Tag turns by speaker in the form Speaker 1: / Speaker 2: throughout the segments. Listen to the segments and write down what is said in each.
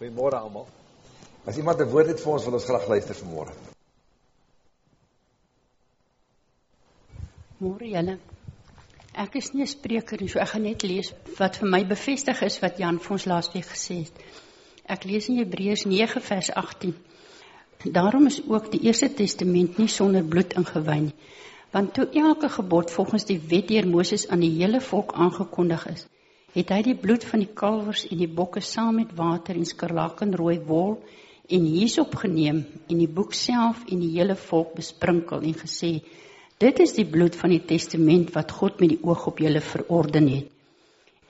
Speaker 1: Goeiemôre almal. As iemand 'n woord het vir ons, wil ons graag luister vanmôre.
Speaker 2: Môre julle. Ek is nie 'n spreker nie, so ek gaan net lees wat vir my bevestig is wat Jan vir ons laasweek gesê het. Ek lees in Hebreërs 9 vers 18. Daarom is ook die Eerste Testament nie sonder bloed ingewy nie. Want toe elke gebod volgens die wet deur Moses aan die hele volk aangekondig is, het hy die bloed van die kalwers en die bokke saam met water en skarlakenrooi wol en hierop geneem en die boek self en die hele volk besprinkel en gesê dit is die bloed van die testament wat God met die oog op julle verorden het.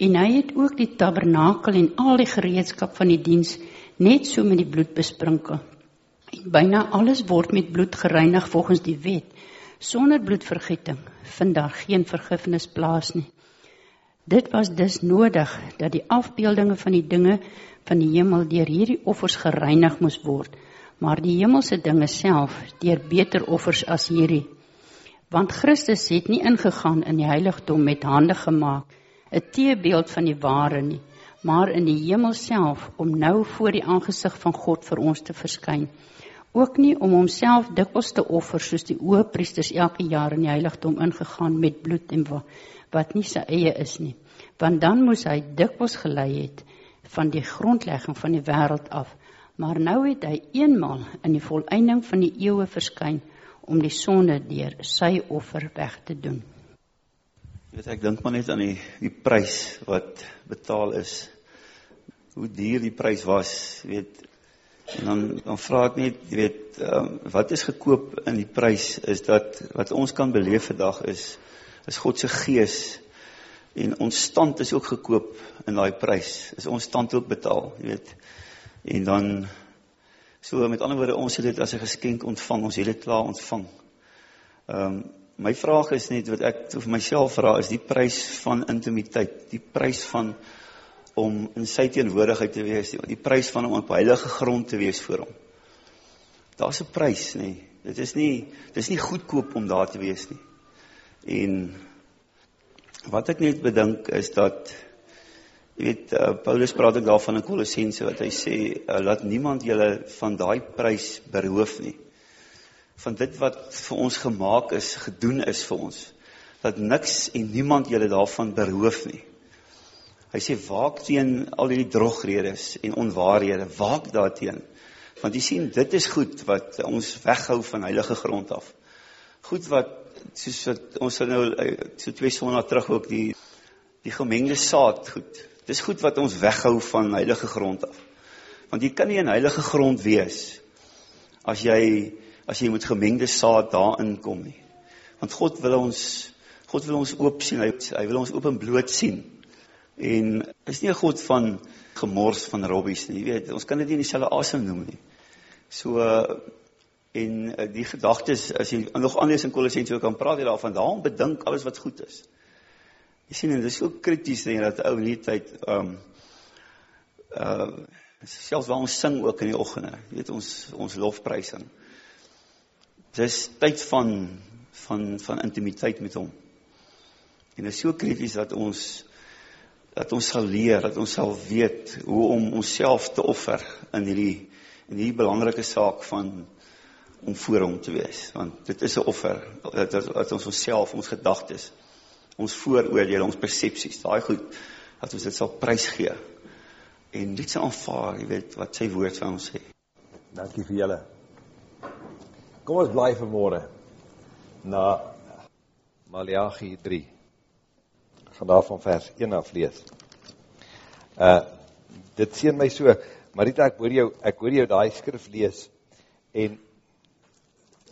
Speaker 2: En hy het ook die tabernakel en al die gereedskap van die diens net so met die bloed besprinkel. En byna alles word met bloed gereinig volgens die wet sonder bloedvergieting vind daar geen vergifnis plaas nie Dit was dus nodig dat die afbeeldinge van die dinge van die hemel deur hierdie offers gereinig moes word, maar die hemelse dinge self deur beter offers as hierdie. Want Christus het nie ingegaan in die heiligdom met hande gemaak, 'n teebeeld van die ware nie, maar in die hemel self om nou voor die aangesig van God vir ons te verskyn. Ook nie om homself dikwels te offer soos die hoëpriesters elke jaar in die heiligdom ingegaan met bloed en wat nie sy eie is nie want dan moes hy dikwels gelei het van die grondlegging van die wêreld af. Maar nou het hy eenmaal in die volëinding van die eeue verskyn om die sonde deur sy offer weg te doen.
Speaker 3: Jy weet ek dink maar net aan die die prys wat betaal is. Hoe duur die prys was weet en dan dan vra ek net jy weet um, wat is gekoop in die prys is dat wat ons kan beleef vandag is is God se gees en ons stand is ook gekoop in daai prys. Is ons stand ook betaal, jy weet. En dan so met ander woorde ons het dit as 'n geskenk ontvang, ons het dit klaar ontvang. Ehm um, my vraag is net wat ek vir myself vra is die prys van intimiteit, die prys van om in sy teenwoordigheid te wees, die prys van om op heilige grond te wees voor hom. Daar's 'n prys, nê. Dit is nie dis nie goedkoop om daar te wees nie. En wat ek net bedink is dat jy weet uh, Paulus praat ook daarvan in Kolossense wat hy sê uh, laat niemand julle van daai prys beroof nie. Van dit wat vir ons gemaak is, gedoen is vir ons. Dat niks en niemand julle daarvan beroof nie. Hy sê waak teen al hierdie drogredes en onwaarhede, waak daarteen. Want jy sien dit is goed wat ons weghou van heilige grond af. Goed wat soos wat ons nou eh, so twee sonnae terug ook die die gemengde saad goed. Dis goed wat ons weghou van heilige grond af. Want jy kan nie in heilige grond wees as jy as jy met gemengde saad daarin kom nie. Want God wil ons God wil ons oop sien. Hy, hy wil ons oop en bloot sien. En is nie 'n God van gemors van robbies nie. Jy weet, ons kan dit nie in dieselfde asem noem nie. So En uh, die gedagtes as jy nog anders in Kolossense ook kan praat jy daarvan daarom bedink alles wat goed is. Jy sien en dit is ook krities jy dat ou in die tyd ehm um, uh selfs waar ons sing ook in die oggende, jy weet ons ons lofprysing. Dis tyd van van van intimiteit met hom. En dit is so krities dat ons dat ons sal leer, dat ons sal weet hoe om onsself te offer in hierdie in hierdie belangrike saak van om voor hom te wees want dit is 'n offer dat dat ons onsself ons gedagtes ons vooroordeele ons persepsies daai goed dat ons dit sal prys gee en dit sal aanvaar jy weet wat sy woord vir ons sê.
Speaker 1: Dankie vir julle. Kom ons bly vir môre na Maleagi 3 gaan daarvan vers 1 af lees. Uh dit seën my so Marita ek hoor jou ek hoor jou daai skrif lees en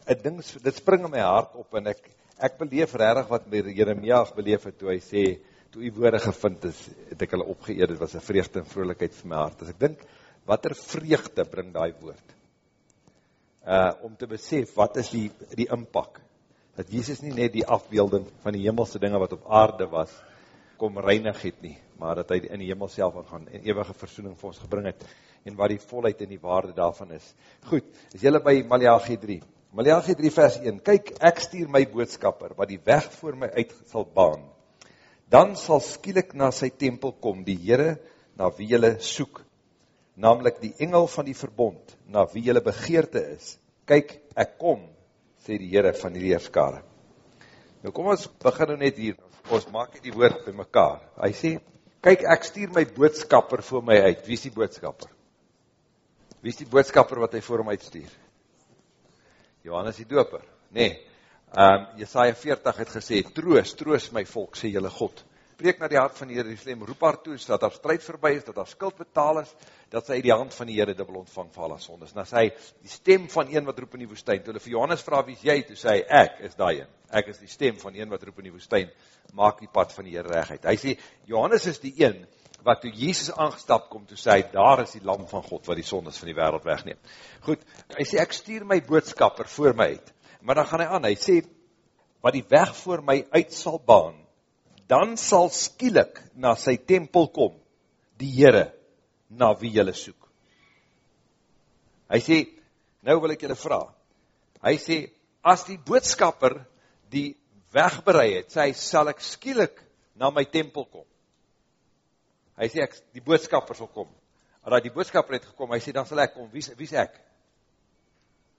Speaker 1: 'n ding dit spring in my hart op en ek ek beleef regtig wat Jeremia beleef het toe hy sê toe u woorde gevind is het ek hulle opgeëer dit was 'n vreugde en vrolikheid vir my hart. As ek dink watter vreugde bring daai woord? Uh om te besef wat is die die impak? Dat Jesus nie net die afbeelding van die hemelse dinge wat op aarde was kom reinig het nie maar dat hy in die hemel self gaan en ewige verzoening vir ons gebring het en wat die volheid en die waarde daarvan is. Goed is julle by Maleagi 3 Maleagi 3 vers 1, kyk, ek stuur my boodskapper, wat die weg voor my uit sal baan. Dan sal skielik na sy tempel kom, die Heere, na wie jylle soek. namelijk die engel van die verbond, na wie jylle begeerte is. Kyk, ek kom, sê die Heere van die leerskare. Nou kom ons begin nou net hier, ons maak die woord by mekaar. Hy sê, kyk, ek stuur my boodskapper voor my uit. Wie is die boodskapper? Wie is die boodskapper wat hy voor hom uitstuur? Johannes die doper. Nee, um, Jesaja 40 het gesê, troos, troos my volk, sê jylle God. Spreek na die hart van die Jerusalem, roep haar toe, dat haar strijd voorbij is, dat haar skuld betaal is, dat sy die hand van die Heere dubbel ontvang vir alle sondes. Nou sê hy, die stem van een wat roep in die woestijn, toe hulle vir Johannes vraag, wie is jy, toe sê ek is die een, ek is die stem van een wat roep in die woestijn, maak die pad van die Heere recht Hy sê, Johannes is die een, wat toe Jezus aangestap kom, toe sê hy, daar is die lam van God, wat die sondes van die wereld wegneem. Goed, hy sê, ek stuur my boodskapper voor my uit, maar dan gaan hy aan, hy sê, wat die weg voor my uit sal baan, dan sal skielik na sy tempel kom, die Heere, na wie jylle soek. Hy sê, nou wil ek jylle vraag, hy sê, as die boodskapper die wegberei het, sê hy, sal ek skielik na my tempel kom. Hy sê, ek, die boodskapper sal kom. En die boodskapper het gekom, hy sê, dan sal ek kom, wie, wie is ek?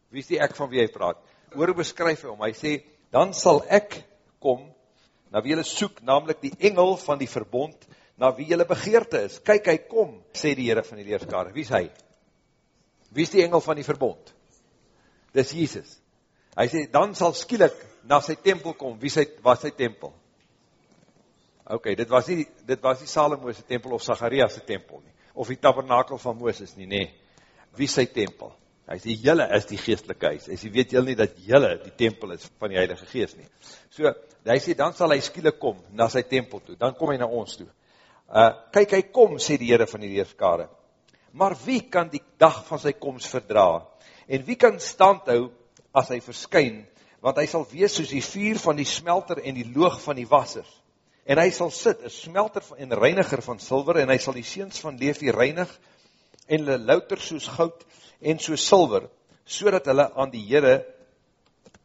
Speaker 1: Wie is die ek van wie hy praat? Oor beskryf hy om, hy sê, dan sal ek kom, na wie jylle soek, namelijk die engel van die verbond, na wie jylle begeerte is. Kyk, hy kom, sê die Heere van die leerskare. Wie is hy? Wie is die engel van die verbond? Dis Jesus. Hy sê, dan sal skielik na sy tempel kom. Wie sy, was sy tempel? Ok, dit was nie, dit was nie Salomo's tempel of Zacharias' tempel nie. Of die tabernakel van Mooses nie, nee. Wie sy tempel? Hy sê, jylle is die geestelike huis. Hy sê, weet jylle nie dat jylle die tempel is van die heilige geest nie. So, hy sê, dan sal hy skielik kom na sy tempel toe. Dan kom hy na ons toe. Uh, kyk, hy kom, sê die Heere van die leerskare. Maar wie kan die dag van sy komst verdra? En wie kan stand hou as hy verskyn? Want hy sal wees soos die vuur van die smelter en die loog van die wassers. En hy sal sit, een smelter en reiniger van silver, en hy sal die seens van Levi reinig, en hulle louter soos goud, en so silver, so dat hulle aan die Heere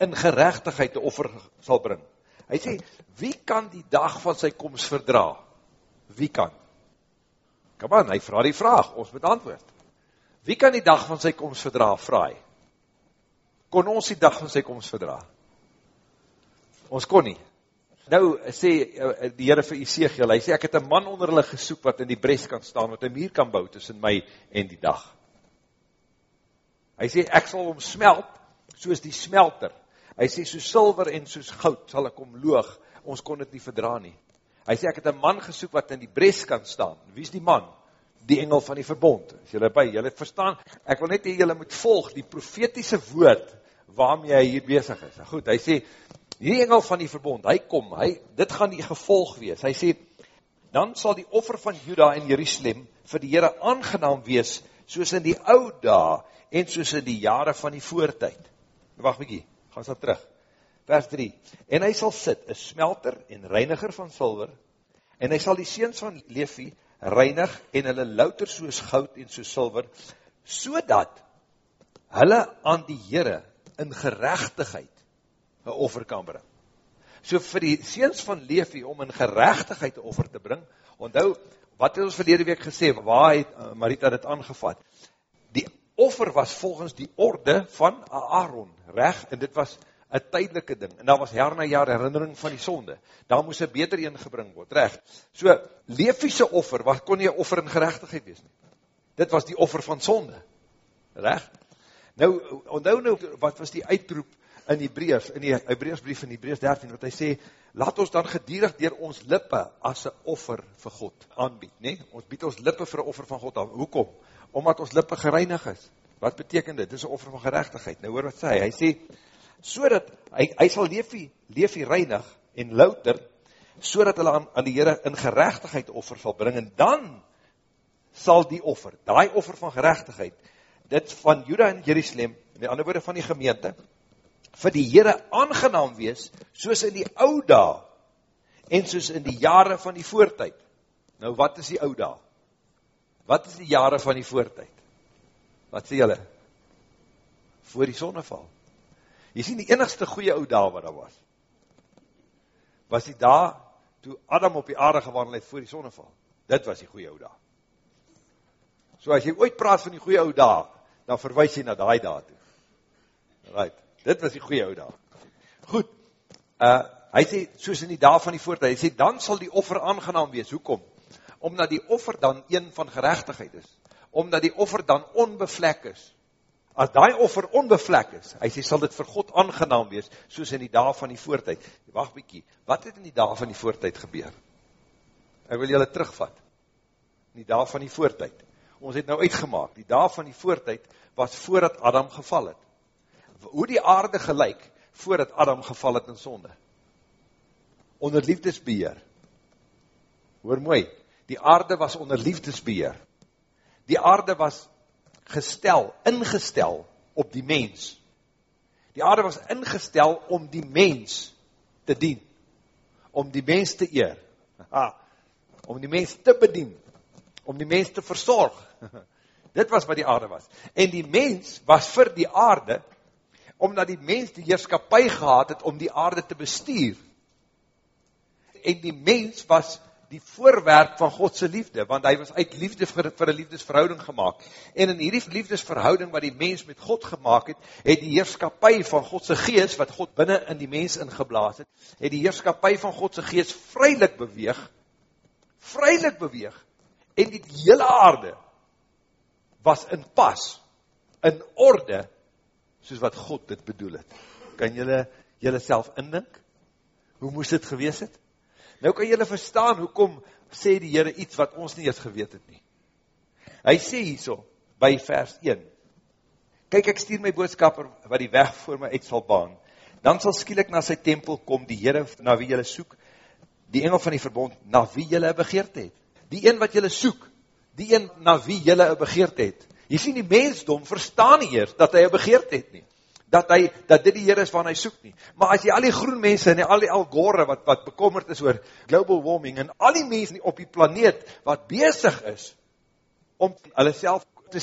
Speaker 1: in gerechtigheid die offer sal bring. Hy sê, wie kan die dag van sy komst verdra? Wie kan? Kom aan, hy vraag die vraag, ons moet antwoord. Wie kan die dag van sy komst verdra, vraag? Kon ons die dag van sy komst verdra? Ons kon nie. Nou sê eh, die Heere vir Ezekiel, hy sê, ek het een man onder hulle gesoek wat in die bres kan staan, wat een muur kan bou tussen my en die dag. Hy sê, ek sal hom smelt, soos die smelter. Hy sê, soos silver en soos goud sal ek hom loog, ons kon het nie verdra nie. Hy sê, ek het een man gesoek wat in die bres kan staan. Wie is die man? Die engel van die verbond. Is jylle by, jylle verstaan, ek wil net hier, jylle moet volg, die profetiese woord, waarmee hy hier bezig is. Goed, hy sê, die engel van die verbond, hy kom, hy, dit gaan die gevolg wees. Hy sê, dan sal die offer van Juda en Jerusalem vir die Heere aangenaam wees, soos in die oude dae, en soos in die jare van die voortijd. Wacht mykie, gaan sal terug. Vers 3, en hy sal sit, een smelter en reiniger van silver, en hy sal die seens van Levi reinig, en hulle louter soos goud en soos silver, so dat hulle aan die Heere in gerechtigheid een offer kan bring. So vir die seens van Levi om in gerechtigheid een offer te bring, onthou, wat het ons verlede week gesê, waar het uh, Marita dit aangevat? Die offer was volgens die orde van Aaron, reg, en dit was een tydelike ding, en daar was jaar na jaar herinnering van die sonde, daar moes een beter een gebring word, reg, so, leefise offer, wat kon nie offer in gerechtigheid wees nie, dit was die offer van sonde, reg, nou, onthou nou, wat was die uitroep in die breers, in die Hebreersbrief in die breers 13, wat hy sê, laat ons dan gedierig dier ons lippe as een offer vir God aanbied, nee, ons bied ons lippe vir een offer van God aan, hoekom? omdat ons lippe gereinig is. Wat beteken dit? Dit is een offer van gerechtigheid. Nou hoor wat sê, hy sê, so dat, hy, hy sal leefie, leefie reinig en louter, so dat hulle aan, aan die Heere in gerechtigheid offer sal bring, en dan sal die offer, die offer van gerechtigheid, dit van Juda en Jerusalem, in die ander woorde van die gemeente, vir die Heere aangenaam wees, soos in die ouda, en soos in die jare van die voortijd. Nou wat is die ouda? Wat is die jare van die voortijd? Wat sê julle? Voor die sonneval. Jy sien die enigste goeie ou daal wat daar was. Was die daal toe Adam op die aarde gewandel het voor die sonneval. Dit was die goeie ou daal. So as jy ooit praat van die goeie ou dae, dan verwys jy na daai dae toe. Right. Dit was die goeie ou dae. Goed. Uh hy sê soos in die dae van die voortyd, hy sê dan sal die offer aangenaam wees. Hoekom? Omdat die offer dan een van geregtigheid is. Omdat die offer dan onbevlek is. As daai offer onbevlek is, hy sê sal dit vir God aangenaam wees soos in die dae van die voortyd. Wag bietjie. Wat het in die dae van die voortyd gebeur? Ek wil julle terugvat. In die dae van die voortyd. Ons het nou uitgemaak, die dae van die voortyd was voordat Adam geval het. Hoe die aarde gelyk voordat Adam geval het in sonde. Onder liefdesbeheer. Hoor mooi, die aarde was onder liefdesbeheer. Die aarde was gestel, ingestel op die mens. Die aarde was ingestel om die mens te dien. Om die mens te eer. Ha, om die mens te bedien. Om die mens te verzorg. Dit was wat die aarde was. En die mens was vir die aarde omdat die mens die heerskapie gehad het om die aarde te bestuur. En die mens was die voorwerp van Godse liefde, want hy was uit liefde vir, vir een liefdesverhouding gemaakt. En in hierdie liefdesverhouding wat die mens met God gemaakt het, het die heerskapie van Godse geest, wat God binnen in die mens ingeblaas het, het die heerskapie van Godse geest vrylik beweeg, vrylik beweeg, en die hele aarde was in pas, in orde, soos wat God dit bedoel het. Kan jylle, jylle self indink? Hoe moes dit gewees het? Nou kan jylle verstaan, hoekom sê die Heere iets wat ons nie eens geweet het nie. Hy sê hierso, by vers 1, Kyk, ek stuur my boodskapper wat die weg voor my uit sal baan. Dan sal skielik na sy tempel kom die Heere na wie jylle soek, die engel van die verbond, na wie jylle begeerd het. Die een wat jylle soek, die een na wie jylle begeerd het. Jy sien die mensdom verstaan nie eers dat hy begeerd het nie dat hy, dat dit die Heer is waar hy soek nie. Maar as jy al die groen mense en al die algore wat, wat bekommerd is oor global warming en al die mense op die planeet wat bezig is om hulle self te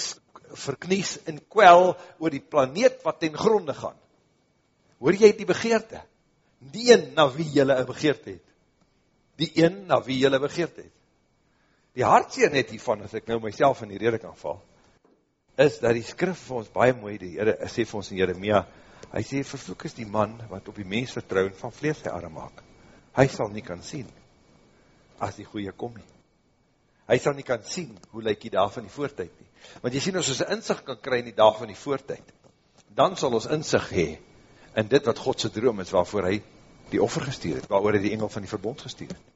Speaker 1: verknies en kwel oor die planeet wat ten gronde gaan. Hoor jy die begeerte? Die een na wie jylle begeerd het. Die een na wie jylle begeerd het. Die hartseer net hiervan, as ek nou myself in die rede kan val, is dat die skrif vir ons baie mooi, die Heere, sê vir ons in Jeremia, hy sê, vervloek is die man wat op die mens vertrouwen van vlees sy arm maak. Hy sal nie kan sien, as die goeie kom nie. Hy sal nie kan sien, hoe lyk die dag van die voortijd nie. Want jy sien, as ons een inzicht kan kry in die dag van die voortijd, dan sal ons inzicht hee, in dit wat Godse droom is, waarvoor hy die offer gestuur het, waarover hy die engel van die verbond gestuur het,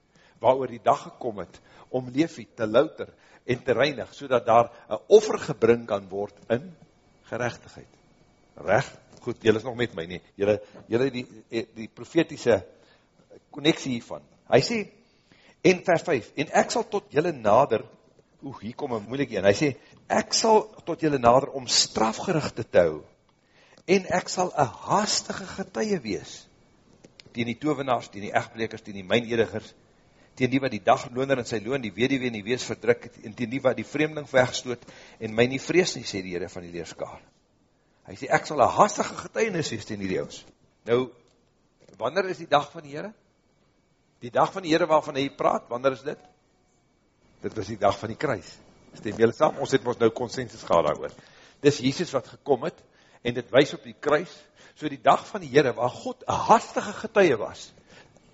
Speaker 1: waarover die dag gekom het, om leefie te louter, en te reinig, so daar een offer gebring kan word in gerechtigheid. Recht? Goed, jylle is nog met my nie. Jylle, jylle die, die profetiese connectie hiervan. Hy sê, en vers 5, en ek sal tot jylle nader, oeh, hier kom een moeilik een, hy sê, ek sal tot jylle nader om strafgerichte te hou, en ek sal een haastige getuie wees, teen die tovenaars, teen die echtbrekers, teen die meinedigers, teen die wat die dagloner in sy loon, die wediwee en die wees verdruk, en teen die wat die vreemdeling wegstoot, en my nie vrees nie, sê die heren van die leerskaar. Hy sê, ek sal een hastige getuinis wees teen die leeuws. Nou, wanneer is die dag van die heren? Die dag van die heren waarvan hy praat, wanneer is dit? Dit was die dag van die kruis. Stem jylle saam, ons het ons nou consensus gehad daar oor. Dis Jesus wat gekom het, en dit wees op die kruis, so die dag van die heren, waar God een hastige getuie was,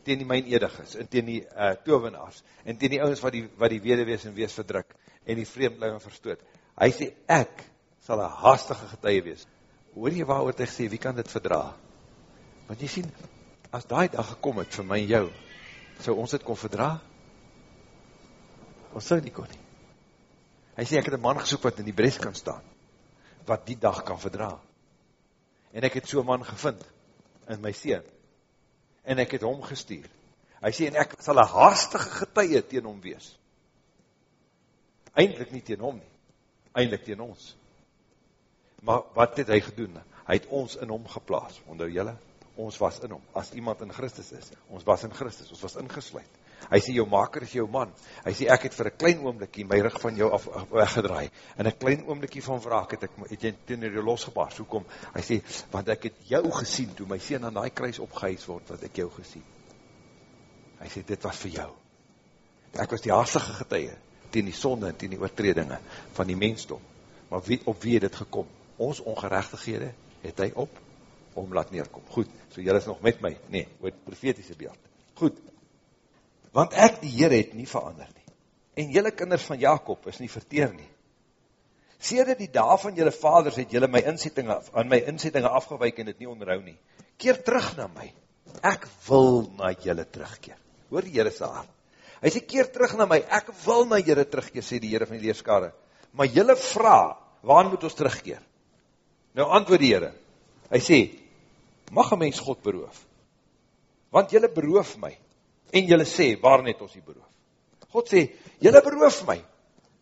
Speaker 1: teen die myn ediges, en teen die uh, tovenaars, en teen die ouwens wat die, wat die wederwees en wees verdruk, en die vreemdelinge verstoot. Hy sê, ek sal een haastige getuie wees. Hoor jy waar wat hy sê, wie kan dit verdra? Want jy sien, as daai dag gekom het vir my en jou, sou ons dit kon verdra? Ons sou nie kon nie. Hy sê, ek het een man gesoek wat in die bres kan staan, wat die dag kan verdra. En ek het so'n man gevind, in my seen, en ek het hom gestuur. Hy sê, en ek sal een haastige getuie teen hom wees. Eindelijk nie teen hom nie, eindelijk teen ons. Maar wat het hy gedoen? Hy het ons in hom geplaas, onder jylle, ons was in hom. As iemand in Christus is, ons was in Christus, ons was ingesluid. Hy sê, jou maker is jou man. Hy sê, ek het vir een klein oomlikkie my rug van jou af, af weggedraai. En een klein oomlikkie van wraak het ek, het jy ten jou losgebaas. Hoekom? Hy sê, want ek het jou gesien, toe my sien aan die kruis opgehuis word, wat ek jou gesien. Hy sê, dit was vir jou. Ek was die haastige getuie, teen die sonde en teen die oortredinge van die mensdom. Maar wie, op wie het dit gekom? Ons ongerechtighede het hy op om laat neerkom. Goed, so jylle is nog met my, nee, oor profetiese beeld. Goed, want ek die Heer het nie verander nie. En jylle kinders van Jacob is nie verteer nie. Sede die dag van jylle vaders het jylle my inzettinge, aan my inzettinge afgeweik en het nie onderhou nie. Keer terug na my. Ek wil na jylle terugkeer. Hoor die Heere saar. Hy sê, keer terug na my. Ek wil na jylle terugkeer, sê die Heere van die leerskade. Maar jylle vraag, waar moet ons terugkeer? Nou antwoord die Heere. Hy sê, mag een mens God beroof? Want jylle beroof my. En jylle sê, waar net ons die beroof? God sê, jylle beroof my.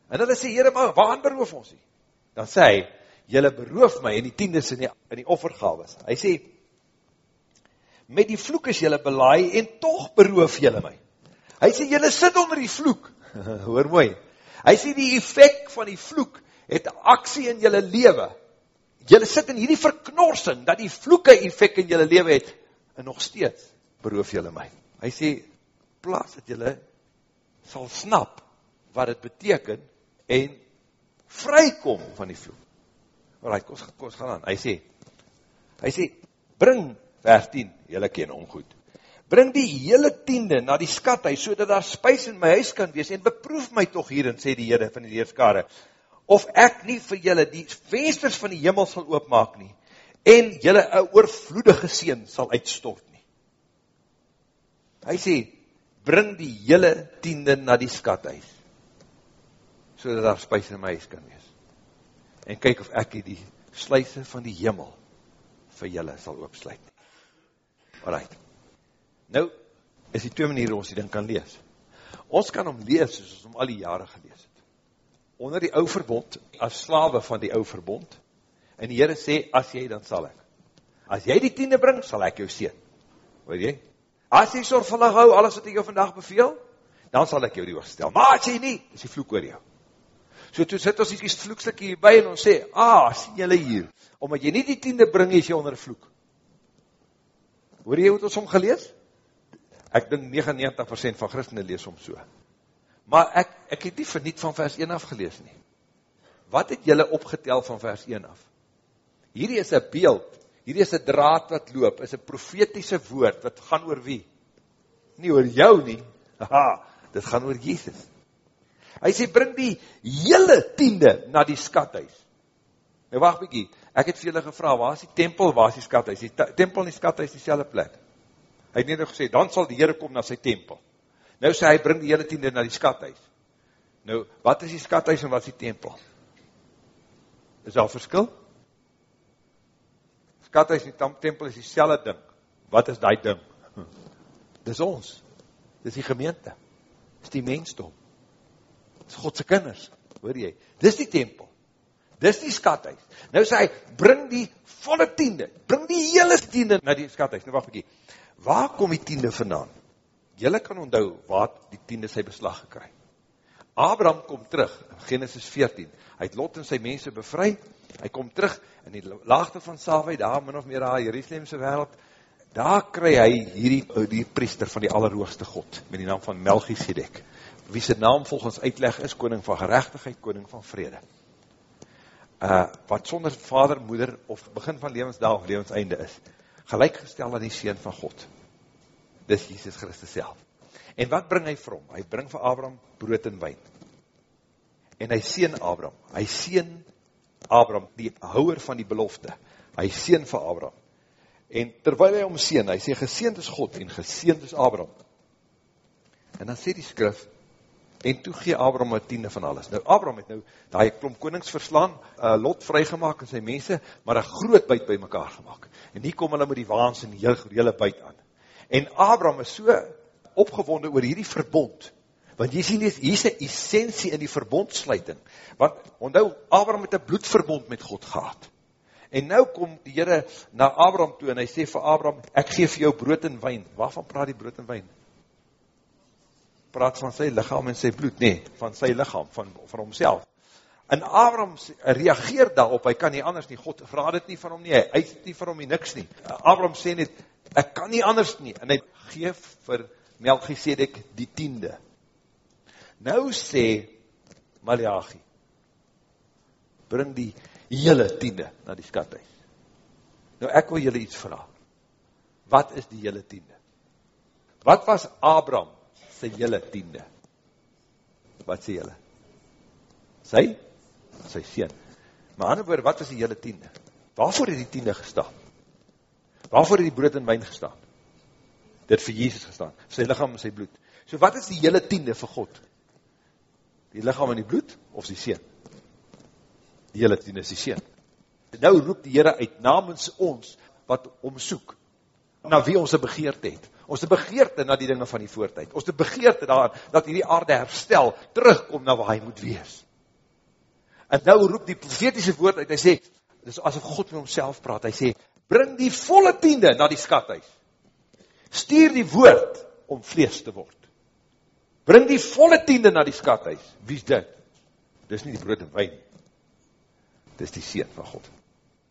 Speaker 1: En hulle sê, Heere, maar waar beroof ons die? dan sê hy, jylle beroof my in die tiendes in die, in die offergaves. Hy sê, met die vloek is jylle belaai en toch beroof jylle my. Hy sê, jylle sit onder die vloek. Hoor mooi. Hy sê, die effect van die vloek het aksie in jylle lewe. Jylle sit in hierdie verknorsing, dat die vloeke effect in jylle lewe het, en nog steeds beroof jylle my. Hy sê, plaas dat jylle sal snap wat het beteken, en vrykom van die vloek. Alright, kom, kom gaan aan. Hy sê, hy sê, bring, vers 10, jylle ken omgoed, bring die hele tiende na die skathuis, so dat daar spuis in my huis kan wees, en beproef my toch hierin, sê die Heere van die Heerskare, of ek nie vir jylle die vensters van die hemel sal oopmaak nie, en jylle een oorvloedige seen sal uitstort nie. Hy sê, bring die hele tiende na die skathuis, so dat daar spuis in my huis kan wees. En kyk of ek die sluise van die hemel vir julle sal oopsluit. Alright. Nou, is die twee maniere ons die ding kan lees. Ons kan hom lees soos ons hom al die jare gelees het. Onder die ou verbond, as slawe van die ou verbond, en die Heere sê, as jy, dan sal ek. As jy die tiende bring, sal ek jou seen. Hoor jy? As jy sorgvuldig hou, alles wat ek jou vandag beveel, dan sal ek jou die oorstel. Maar as jy nie, is die vloek oor jou. So toe sit ons die vloekstukkie hierby en ons sê, ah, sien jylle hier, omdat jy nie die tiende bring, is jy onder vloek. Hoor jy wat ons om gelees? Ek dink 99% van christene lees om so. Maar ek, ek het nie verniet van vers 1 af gelees nie. Wat het jylle opgetel van vers 1 af? Hierdie is een beeld, hierdie is een draad wat loop, is een profetiese woord, wat gaan oor wie? Nie oor jou nie, haha, dit gaan oor Jesus. Hy sê, bring die hele tiende na die skathuis. Nou wacht bykie, ek het vir julle gevra, waar is die tempel, waar is die skathuis? Die tempel en die skathuis die selwe plek. Hy het net nog gesê, dan sal die Heere kom na sy tempel. Nou sê hy, bring die hele tiende na die skathuis. Nou, wat is die skathuis en wat is die tempel? Is daar verskil? Skathuis en tempel is die selwe ding. Wat is die ding? Dis ons. Dis die gemeente. Dis die mensdom is Godse kinders, hoor jy, dis die tempel, dis die skathuis, nou sê hy, bring die volle tiende, bring die hele tiende na die skathuis, nou wacht bykie, waar kom die tiende vandaan? Julle kan onthou, waar die tiende sy beslag gekry. Abraham kom terug, Genesis 14, hy het Lot en sy mense bevry, hy kom terug in die laagte van Savai, daar min of meer daar, Jerusalemse wereld, daar kry hy hierdie, die priester van die allerhoogste God, met die naam van Melchizedek, wie sy naam volgens uitleg is, koning van gerechtigheid, koning van vrede. Uh, wat sonder vader, moeder, of begin van levensdaal of levenseinde is, gelijkgestel aan die Seen van God. Dis Jesus Christus self. En wat bring hy vir hom? Hy bring vir Abraham brood en wijn. En hy seen Abraham. Hy seen Abraham, die houwer van die belofte. Hy seen vir Abraham. En terwijl hy hom seen, hy sê, geseend is God en geseend is Abraham. En dan sê die skrif, en toe gee Abraham een tiende van alles. Nou, Abraham het nou die klomp konings verslaan, uh, Lot vrygemaak en sy mense, maar een groot buit by mekaar gemaakt. En hier kom hulle met die waans en die hele buit aan. En Abraham is so opgewonde oor hierdie verbond, want jy sien, hier is een essentie in die verbondsluiting, want onthou, Abraham het een bloedverbond met God gehad. En nou kom die Heere na Abraham toe en hy sê vir Abraham, ek geef jou brood en wijn. Waarvan praat die brood en wijn? praat van sy lichaam en sy bloed, nee, van sy lichaam, van, van homself. En Abraham reageer daarop, hy kan nie anders nie, God vraag dit nie van hom nie, hy eis dit nie van hom nie, niks nie. Abraham sê net, ek kan nie anders nie, en hy geef vir Melchizedek die tiende. Nou sê Malachi, bring die hele tiende na die skathuis. Nou ek wil julle iets vraag. Wat is die hele tiende? Wat was Abraham sy hele tiende? Wat sê julle? Sy? Sy sien. Maar ander woord, wat was die hele tiende? Waarvoor het die tiende gestaan? Waarvoor het die brood en wijn gestaan? Dit vir Jesus gestaan. Sy lichaam en sy bloed. So wat is die hele tiende vir God? Die lichaam en die bloed of die sien? Die hele tiende is die sien. Nou roep die Heere uit namens ons wat omsoek na wie ons begeerte het. Ons begeerte na die dinge van die voortijd. Ons begeerte daar dat die aarde herstel, terugkom na waar hy moet wees. En nou roep die profetiese woord uit, hy sê, dis asof God met homself praat, hy sê, bring die volle tiende na die skathuis. Stuur die woord om vlees te word. Bring die volle tiende na die skathuis. Wie is dit? Dis nie die brood en wijn. Dis die seun van God.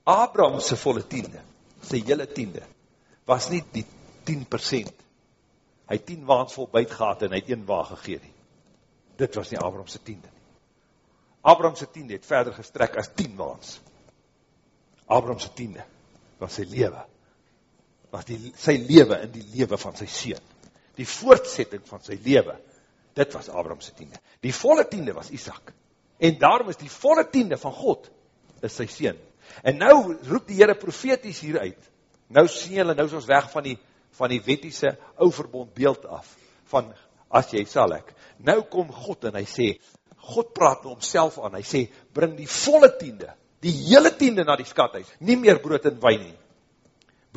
Speaker 1: Abraham se volle tiende, sy hele tiende, was nie die 10%. Hy het 10 waans vol buit gehad en hy het 1 waan gegeen nie. Dit was nie Abraham se tiende nie. Abraham se tiende het verder gestrek as 10 waans. Abraham se tiende was sy lewe. Was die, sy lewe in die lewe van sy seun. Die voortsetting van sy lewe. Dit was Abraham se tiende. Die volle tiende was Isaac. En daarom is die volle tiende van God is sy seun. En nou roep die Here profeties hier uit nou sien julle, nou is ons weg van die, van die wettiese ouverbond beeld af, van as jy sal ek. Nou kom God en hy sê, God praat met homself aan, hy sê, bring die volle tiende, die hele tiende na die skathuis, nie meer brood en wijn nie.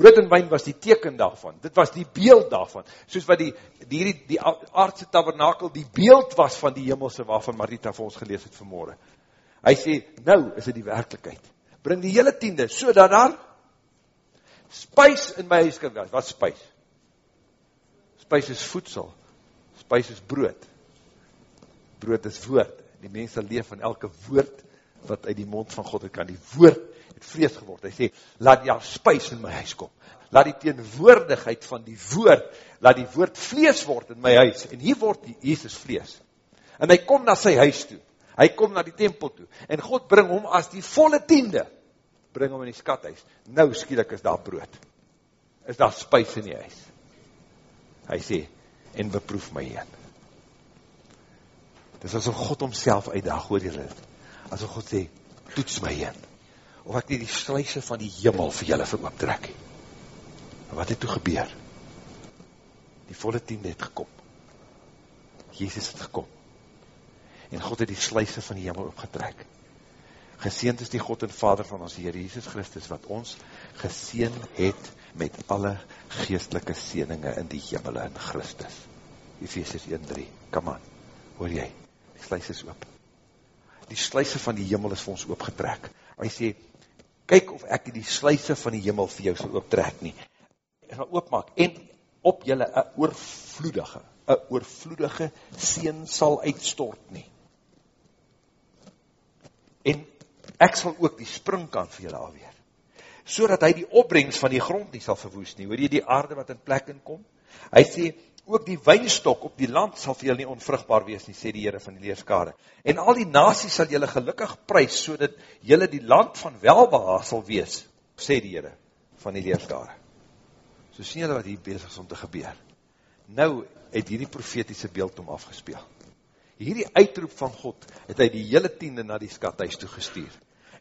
Speaker 1: Brood en wijn was die teken daarvan, dit was die beeld daarvan, soos wat die, die, die, die aardse tabernakel die beeld was van die hemelse waarvan Marita vir ons gelees het vanmorgen. Hy sê, nou is dit die werkelijkheid. Bring die hele tiende, so dat daar Spijs in my huis kan wees. Wat spijs? Spijs is voedsel. Spijs is brood. Brood is woord. Die mense leef van elke woord wat uit die mond van God kan. Die woord het vlees geword. Hy sê, laat jou spijs in my huis kom. Laat die teenwoordigheid van die woord, laat die woord vlees word in my huis. En hier word die Jesus vlees. En hy kom na sy huis toe. Hy kom na die tempel toe. En God bring hom as die volle tiende bring hom in die skathuis. Nou skielik is daar brood. Is daar spijs in die huis. Hy sê, en beproef my heen. Dis asof God homself uitdag, hoor jy dit? Asof God sê, toets my heen. Of ek nie die sluise van die jimmel vir julle verooptrek. En wat het toe gebeur? Die volle tien het gekom. Jezus het gekom. En God het die sluise van die jimmel opgetrek. Geseend is die God en Vader van ons Heer Jesus Christus, wat ons geseen het met alle geestelike seeninge in die hemel in Christus. Ephesians 1-3, come on, hoor jy, die sluis is oop. Die sluise van die hemel is vir ons oopgetrek. Hy sê, kyk of ek die sluise van die hemel vir jou sal ooptrek nie. Ek sal oopmaak, en op julle een oorvloedige, een oorvloedige seen sal uitstort nie. En ek sal ook die springkant vir julle alweer, so hy die opbrengst van die grond nie sal verwoes nie, hoor jy die aarde wat in plek inkom? Hy sê, ook die wijnstok op die land sal vir julle nie onvrugbaar wees nie, sê die Heere van die leerskade. En al die nasies sal julle gelukkig prijs, so dat julle die land van welbehaar sal wees, sê die Heere van die leerskade. So sien julle wat hier bezig is om te gebeur. Nou het hierdie profetiese beeld om afgespeel. Hierdie uitroep van God het hy die hele tiende na die skathuis toegestuur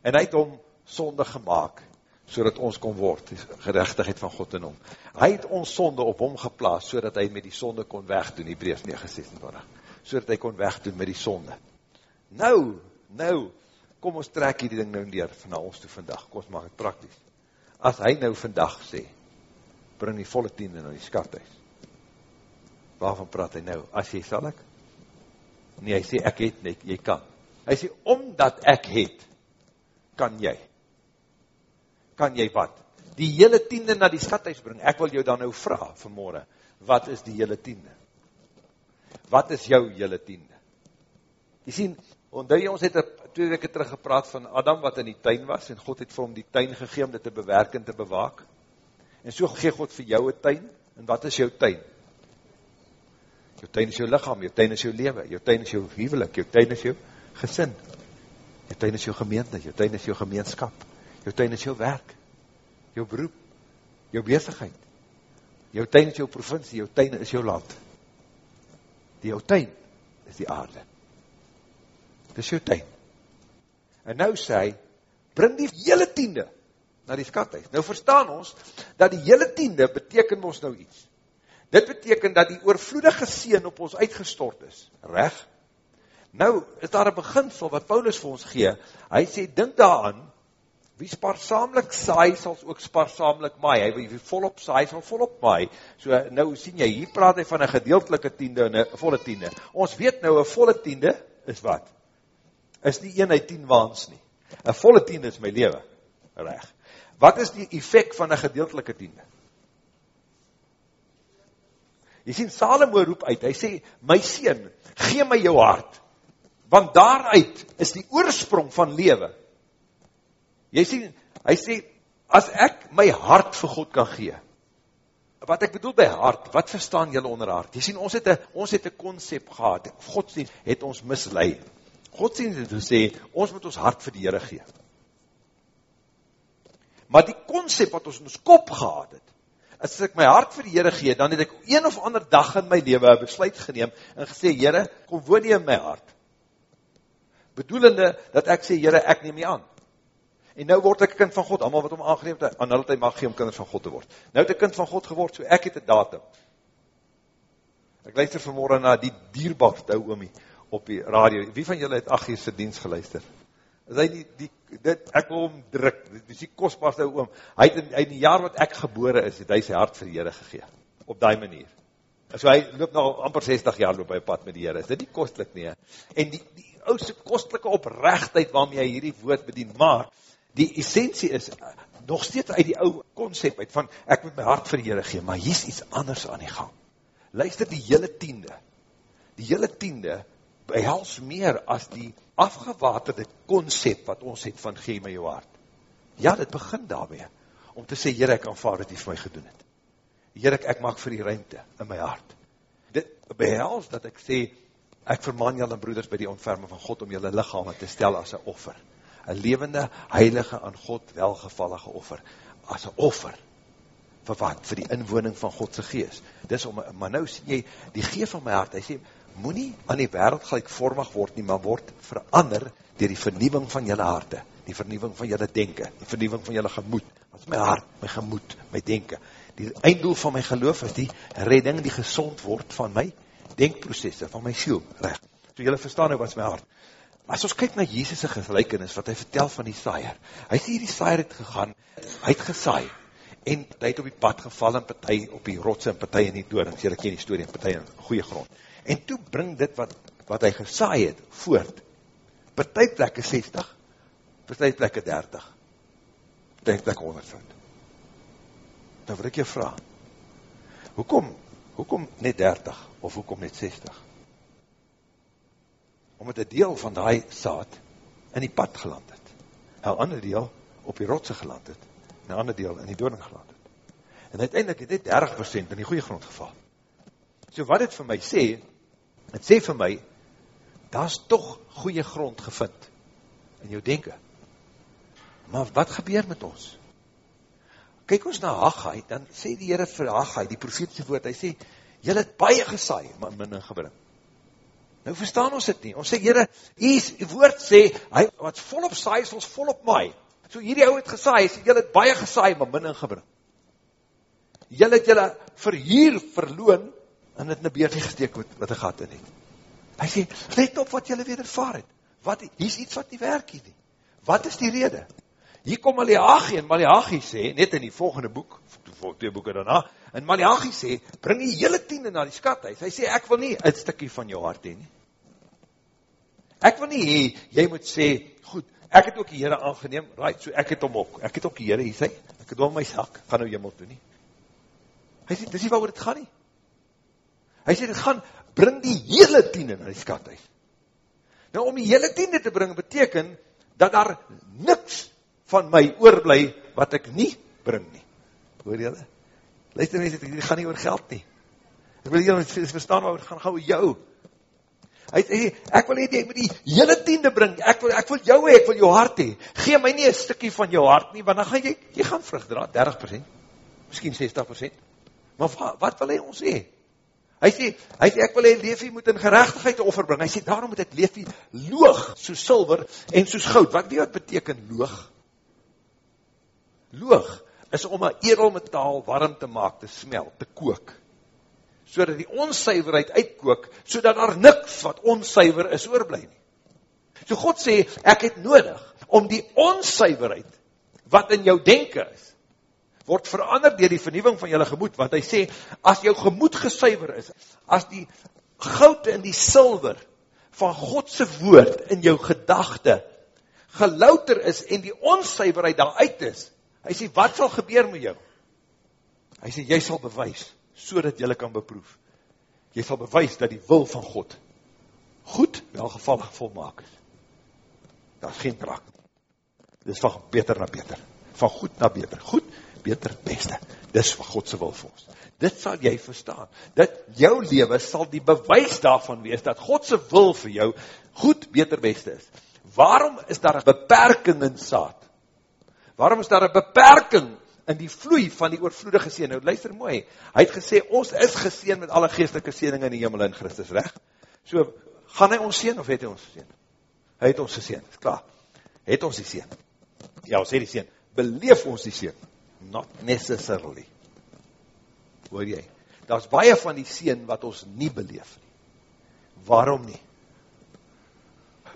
Speaker 1: en hy het hom sonde gemaakt, so dat ons kon word, die gerechtigheid van God in hom. Hy het ons sonde op hom geplaas, so dat hy met die sonde kon wegdoen, Hebreus 9,26, so dat hy kon wegdoen met die sonde. Nou, nou, kom ons trek hier die ding nou neer van ons toe vandag, kom ons maak het praktisch. As hy nou vandag sê, bring die volle tiende na die skathuis, waarvan praat hy nou? As jy sal ek? Nee, hy sê, ek het, nee, jy kan. Hy sê, omdat ek het, kan jy? Kan jy wat? Die hele tiende na die skathuis bring. Ek wil jou dan nou vraag vanmorgen, wat is die hele tiende? Wat is jou hele tiende? Jy sien, onthou jy ons het twee weke terug gepraat van Adam wat in die tuin was en God het vir hom die tuin gegee om dit te bewerk en te bewaak. En so gee God vir jou een tuin. En wat is jou tuin? Jou tuin is jou lichaam, jou tuin is jou leven, jou tuin is jou huwelik, jou tuin is jou gesin. Jou tuin is jou gemeente, jou tuin is jou gemeenskap. Jou tuin is jou werk, jou beroep, jou bezigheid. Jou tuin is jou provincie, jou tuin is jou land. Die jou tuin is die aarde. Dit is jou tuin. En nou sê hy, bring die hele tiende na die skathuis. Nou verstaan ons, dat die hele tiende beteken ons nou iets. Dit beteken dat die oorvloedige seen op ons uitgestort is. Reg? Nou is daar een beginsel wat Paulus vir ons gee. Hy sê, dink daaraan, wie spaarsamelijk saai, sal ook spaarsamelijk maai. Hy wie volop saai, sal volop maai. So nou sien jy, hier praat hy van een gedeeltelike tiende en een volle tiende. Ons weet nou, een volle tiende is wat? Is nie een uit tien waans nie. Een volle tiende is my leven. Reg. Wat is die effect van een gedeeltelike tiende? Jy sien, Salomo roep uit, hy sê, my sien, gee my jou hart, want daaruit is die oorsprong van lewe. Jy sien, hy sê, as ek my hart vir God kan gee, wat ek bedoel by hart, wat verstaan jylle onder hart? Jy sien, ons het een, ons het een concept gehad, godsdienst het ons misleid. Godsdienst het gesê, ons moet ons hart vir die Heere gee. Maar die concept wat ons in ons kop gehad het, as ek my hart vir die Heere gee, dan het ek een of ander dag in my leven een besluit geneem en gesê, Heere, kom woon nie in my hart. Bedoelende, dat ek sê, Heere, ek neem nie aan. En nou word ek kind van God, allemaal wat om aangeneem het, aan hulle tyd mag gee om kinders van God te word. Nou het ek kind van God geword, so ek het een datum. Ek luister vanmorgen na die dierbaarste ou oomie op die radio. Wie van julle het 8 uur dienst geluister? is hy die, die, dit, ek wil hom druk, dit is die kostbaarste oom, hy het in, hy in die jaar wat ek gebore is, het hy sy hart vir die Heere gegeen, op die manier. So hy loop nou amper 60 jaar loop by pad met die Heere, is dit nie kostlik nie, en die, die oudste kostelike oprechtheid waarmee hy hierdie woord bedien, maar die essentie is, nog steeds uit die oude concept uit, van ek moet my hart vir die Heere gee, maar hier is iets anders aan die gang. Luister die hele tiende, die hele tiende, behels meer as die afgewaterde concept wat ons het van gee my jou hart. Ja, dit begin daarmee, om te sê, Heere, ek aanvaard het die vir my gedoen het. Heere, ek, ek maak vir die ruimte in my hart. Dit behels dat ek sê, ek vermaan jylle broeders by die ontferme van God om jylle lichaam te stel as een offer. Een levende, heilige, aan God welgevallige offer. As een offer. Vir wat? Vir die inwoning van Godse geest. Dis om, maar nou sê jy, die geef van my hart, hy sê, moet nie aan die wereld gelijkvormig word nie, maar word verander dier die vernieuwing van jylle harte, die vernieuwing van jylle denken, die vernieuwing van jylle gemoed, wat is my hart, my gemoed, my denken, die einddoel van my geloof is die redding die gezond word van my denkprocesse, van my siel, recht, so jylle verstaan nou wat is my hart, as ons kyk na Jezus' gelijkenis, wat hy vertel van die saaier, hy sê die saaier het gegaan, hy het gesaai, en hy het op die pad geval, en partij op die rotse, en partij in die doorings, jylle ken die story, en partij in goeie grond, En toe bring dit wat, wat hy gesaai het, voort. Partijplekke 60, partijplekke 30, partijplekke 100 voet. Nou wil ek jou vraag, hoekom, hoekom net 30, of hoekom net 60? Omdat een deel van die saad in die pad geland het. Een ander deel op die rotse geland het. En een ander deel in die doorning geland het. En uiteindelik het dit 30% in die goeie grond geval. So wat het vir my sê, het sê vir my, daar is toch goeie grond gevind in jou denken. Maar wat gebeur met ons? Kyk ons na Haggai, dan sê die Heere vir Haggai, die profetische woord, hy sê, jy het baie gesaai, maar min ingebring. Nou verstaan ons dit nie. Ons sê, Heere, die woord sê, hy wat volop saai is, ons volop maai. So hierdie ou het gesaai, hy sê, jy het baie gesaai, maar min ingebring. Jy het jylle verhuur verloon, en het in die beertje gesteek wat, wat een gat in het. Hy sê, let op wat jylle wedervaar het. Wat, hier is iets wat nie werk hier nie. Wat is die rede? Hier kom Malachi en Malachi sê, net in die volgende boek, twee boeken daarna, en Malachi sê, bring die hele tiende na die skathuis. Hy sê, ek wil nie een stikkie van jou hart heen nie. Ek wil nie hee, jy moet sê, goed, ek het ook die Heere aangeneem, right, so ek het hom ook, ek het ook die Heere, hy sê, ek het hom my sak, gaan nou jymel toe nie. Hy sê, dis nie waar het gaan nie. Hy sê, dit gaan, bring die hele tiende na die skathuis. Nou, om die hele tiende te bring, beteken, dat daar niks van my oorblij, wat ek nie bring nie. Hoor jylle? Luister mense, dit gaan nie oor geld nie. Ek wil jylle verstaan, wat gaan gauw jou. Hy sê ek wil hê jy moet die hele tiende bring. Ek wil ek wil jou hê, ek wil jou hart hê. Gee my nie 'n stukkie van jou hart nie, want dan gaan jy jy gaan vrug dra 30%. Miskien 60%. Maar wat, wat wil hy ons hê? Hy sê hy sê ek wil hê Leefie moet in geregtigheid 'n offer bring. Hy sê daarom moet ek Leefie loog so silwer en soos goud. Wat weet wat beteken loog? Loog is om 'n edelmetaal warm te maak, te smelt, te kook sodat die onsuiverheid uitkook, sodat daar niks wat onsuiver is oorbly nie. So God sê, ek het nodig om die onsuiverheid wat in jou denke is, word verander deur die vernuwing van jou gemoed, want hy sê as jou gemoed gesuiwer is, as die goud en die silwer van God se woord in jou gedagte gelouter is en die onsuiverheid daar uit is, hy sê wat sal gebeur met jou? Hy sê jy sal bewys so dat jylle kan beproef. Jy sal bewys dat die wil van God goed, welgevallig volmaak is. Daar is geen krak. Dit is van beter na beter. Van goed na beter. Goed, beter, beste. Dit is wat Godse wil vir ons. Dit sal jy verstaan. Dat jou leven sal die bewys daarvan wees, dat Godse wil vir jou goed, beter, beste is. Waarom is daar een beperking in saad? Waarom is daar een beperking in die vloei van die oorvloedige seen. Nou luister mooi. Hy het gesê ons is geseën met alle geestelike seëninge in die hemel in Christus, reg? So gaan hy ons seën of het hy ons geseën? Hy het ons geseën. Dis klaar. Het ons die seën? Ja, ons het die seën. Beleef ons die seën? Not necessarily. Hoor jy? Daar's baie van die seën wat ons nie beleef nie. Waarom nie?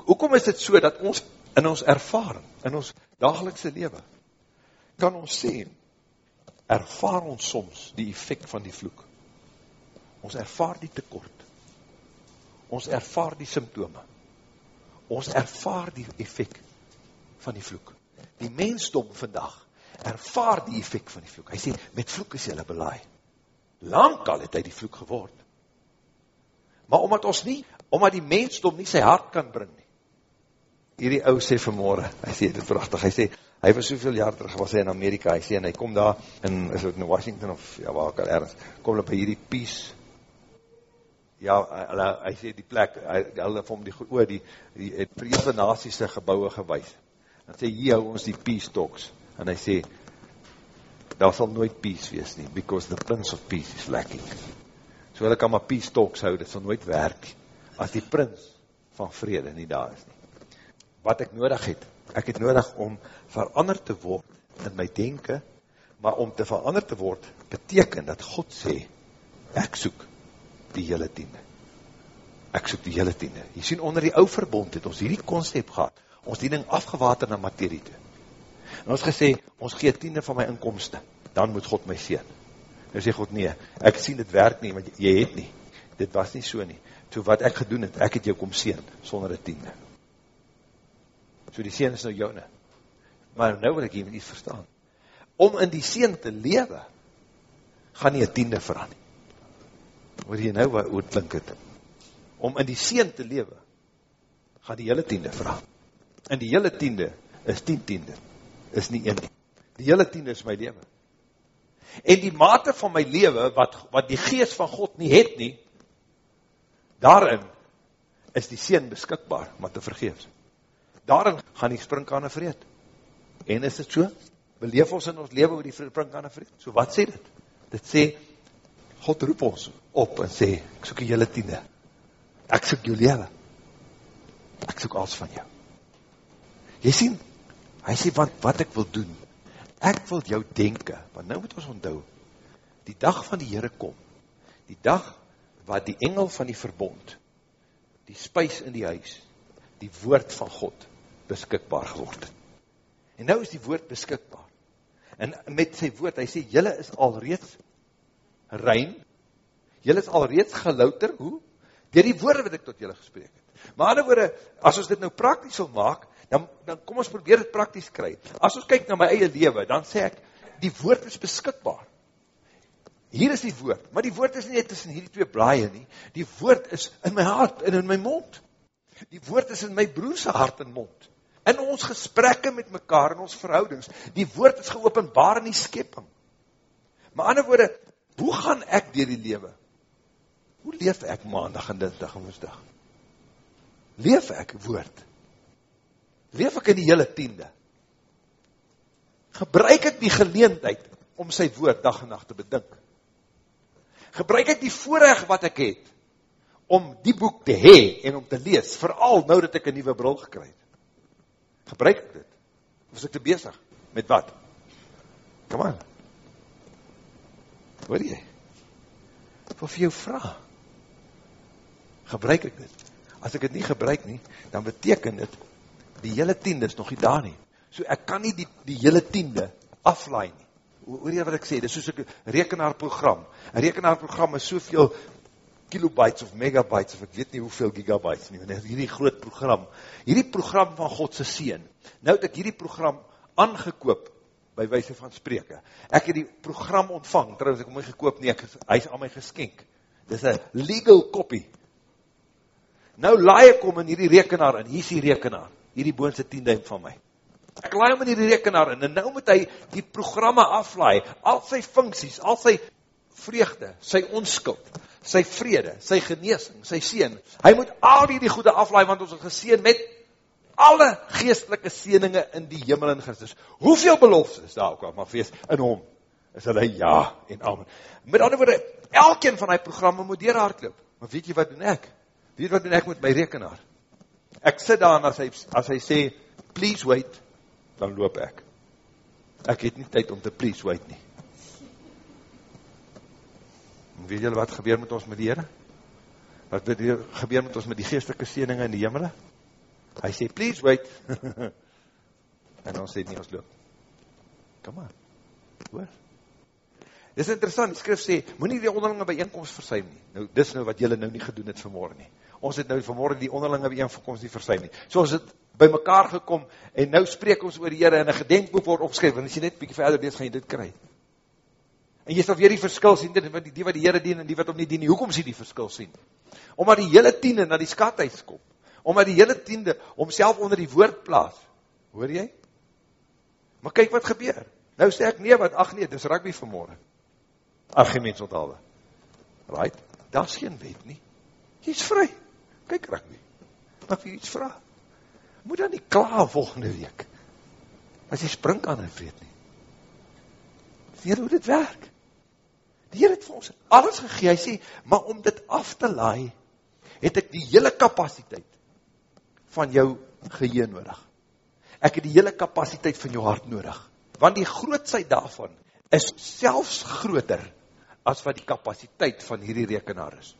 Speaker 1: Hoekom is dit so dat ons in ons ervaring, in ons daaglikse lewe kan ons sê ervaar ons soms die effect van die vloek. Ons ervaar die tekort. Ons ervaar die symptome. Ons ervaar die effect van die vloek. Die mensdom vandag ervaar die effect van die vloek. Hy sê, met vloek is jylle belaai. Lang al het hy die vloek geword. Maar omdat ons nie, omdat die mensdom nie sy hart kan bring nie. Hierdie ou sê vanmorgen, hy sê, dit prachtig, hy sê, hy was soveel jaar terug, was hy in Amerika, hy sê, en hy kom daar, in, is het in Washington, of ja, waar kan ergens, kom hulle by hierdie peace, ja, hulle, hy sê die plek, hy, hulle vir hom die, oor die, die, die Verenigde Nasiese gebouwe gewys, en sê, hier hou ons die peace talks, en hy sê, daar sal nooit peace wees nie, because the prince of peace is lacking, so hulle kan maar peace talks hou, dit sal nooit werk, as die prins van vrede nie daar is nie, wat ek nodig het, ek het nodig om verander te word in my denken, maar om te verander te word, beteken dat God sê, ek soek die hele tiende. Ek soek die hele tiende. Jy sien, onder die ou verbond het ons hierdie concept gehad, ons die ding afgewater na materie toe. En ons gesê, ons gee tiende van my inkomste, dan moet God my sien. Nou sê God, nee, ek sien dit werk nie, want jy het nie. Dit was nie so nie. So wat ek gedoen het, ek het jou kom sien, sonder die tiende. So die sien is nou jou nie. Maar nou wil ek hier iets verstaan. Om in die sien te lewe, gaan nie een tiende veranderen. Hoor jy nou wat oor klink het? Om in die sien te lewe, gaan die hele tiende veranderen. En die hele tiende is tien tiende, is nie een. Die hele tiende is my lewe. En die mate van my lewe, wat, wat die geest van God nie het nie, daarin is die sien beskikbaar, maar te vergeefs daarin gaan die springkane vreed. En is dit so? Beleef ons in ons leven oor die springkane vreed? So wat sê dit? Dit sê, God roep ons op en sê, ek soek hele tiende. Ek soek jou leven. Ek soek alles van jou. Jy sien, hy sê, want wat ek wil doen, ek wil jou denken, want nou moet ons onthou, die dag van die Heere kom, die dag wat die engel van die verbond, die spuis in die huis, die woord van God, beskikbaar geword. En nou is die woord beskikbaar. En met sy woord, hy sê, jylle is al reeds rein, jylle is al reeds gelouter, hoe? Door die woorde wat ek tot jylle gesprek het. Maar ander woorde, as ons dit nou praktisch wil maak, dan, dan kom ons probeer dit praktisch kry. As ons kyk na my eie leven, dan sê ek, die woord is beskikbaar. Hier is die woord, maar die woord is nie tussen hierdie twee blaie nie, die woord is in my hart en in my mond. Die woord is in my broerse hart en mond in ons gesprekke met mekaar, in ons verhoudings, die woord is geopenbaar in die skepping. Maar ander woorde, hoe gaan ek dier die lewe? Hoe leef ek maandag en dinsdag en woensdag? leef ek woord? Leef ek in die hele tiende? Gebruik ek die geleentheid om sy woord dag en nacht te bedink? Gebruik ek die voorrecht wat ek het om die boek te hee en om te lees, vooral nou dat ek een nieuwe bril gekry het? Gebruik ek dit? Of is ek te bezig? Met wat? Come on. Hoor jy? Ek wil vir jou vraag. Gebruik ek dit? As ek dit nie gebruik nie, dan beteken dit, die hele tiende is nog nie daar nie. So ek kan nie die, die hele tiende aflaai nie. Hoor jy wat ek sê? Dit is soos ek rekenaarprogram. Een rekenaarprogram is soveel kilobytes of megabytes, of ek weet nie hoeveel gigabytes nie, want hierdie groot program, hierdie program van Godse Seen, nou het ek hierdie program aangekoop, by wijse van spreke. Ek het die program ontvang, trouwens ek het my gekoop nie, ek, hy is aan my geskenk. Dit is een legal copy. Nou laai ek om in hierdie rekenaar in, hier is die rekenaar, hierdie boonste tiende van my. Ek laai om in hierdie rekenaar in, en nou moet hy die programme aflaai, al sy funksies, al sy vreugde, sy onskuld, sy vrede, sy geneesing, sy seen, hy moet al die, die goede aflaai, want ons het geseen met alle geestelike sieninge in die hemel in Christus. Hoeveel beloftes is daar ook al, maar wees in hom, is hulle ja en amen. Met ander woorde, elkeen van die programme moet deur hardloop. Maar weet jy wat doen ek? Weet wat doen ek met my rekenaar? Ek sit daar en as hy, as hy sê, please wait, dan loop ek. Ek het nie tyd om te please wait nie. En weet julle wat gebeur met ons met die Heere? Wat gebeur met ons met die geestelike sieninge in die hemel? Hy sê, please wait. en ons sê nie, ons loop. Come on. Hoor. Dit is interessant, die skrif sê, moet nie die onderlinge bijeenkomst versuim nie. Nou, dis nou wat julle nou nie gedoen het vanmorgen nie. Ons het nou vanmorgen die onderlinge bijeenkomst nie versuim nie. So ons het by mekaar gekom, en nou spreek ons oor die Heere, en een gedenkboek word opgeskryf, en as jy net bykie verder lees, gaan jy dit kry. En jy sal weer die verskil sien, die, die wat die Heere dien, en die wat om nie dien, hoekom sê die verskil sien? Omdat die hele tiende na die skathuis kom, omdat die hele tiende homself onder die woord plaas. Hoor jy? Maar kyk wat gebeur. Nou sê ek nee, wat, ach nee, dis rugby vanmorgen. Ach, geen mens onthaalde. Right? Daar is geen wet nie. Jy is vry. Kyk rugby. Maar vir iets vraag. Moet dan nie klaar volgende week. As jy spring aan en vreed nie. Weer hoe dit werk. Die Heer het vir ons alles gegee. Hy sê, maar om dit af te laai, het ek die hele kapasiteit van jou geheer nodig. Ek het die hele kapasiteit van jou hart nodig. Want die grootsheid daarvan is selfs groter as wat die kapasiteit van hierdie rekenaar is.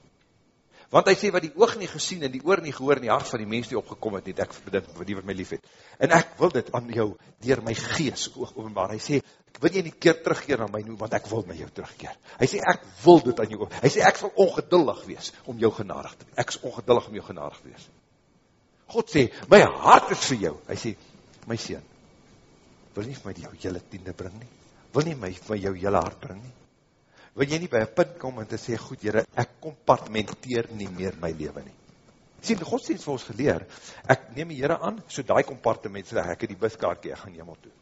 Speaker 1: Want hy sê wat die oog nie gesien en die oor nie gehoor en die hart van die mens die opgekom het, nie ek bedink vir die wat my lief het. En ek wil dit aan jou, dier my gees openbaar. Hy sê, wil jy nie keer terugkeer na my noem, want ek wil met jou terugkeer. Hy sê, ek wil dit aan jou, hy sê, ek sal ongeduldig wees om jou genadig te wees. Ek is ongeduldig om jou genadig te wees. God sê, my hart is vir jou. Hy sê, my sien, wil nie vir my jou jylle tiende bring nie? Wil nie my vir jou jylle hart bring nie? Wil jy nie by een punt kom en te sê, goed jyre, ek compartmenteer nie meer my leven nie? Sien, die godsdienst vir ons geleer, ek neem die jyre aan, so die compartement sê, ek het die buskaartje, ek gaan jymal toe.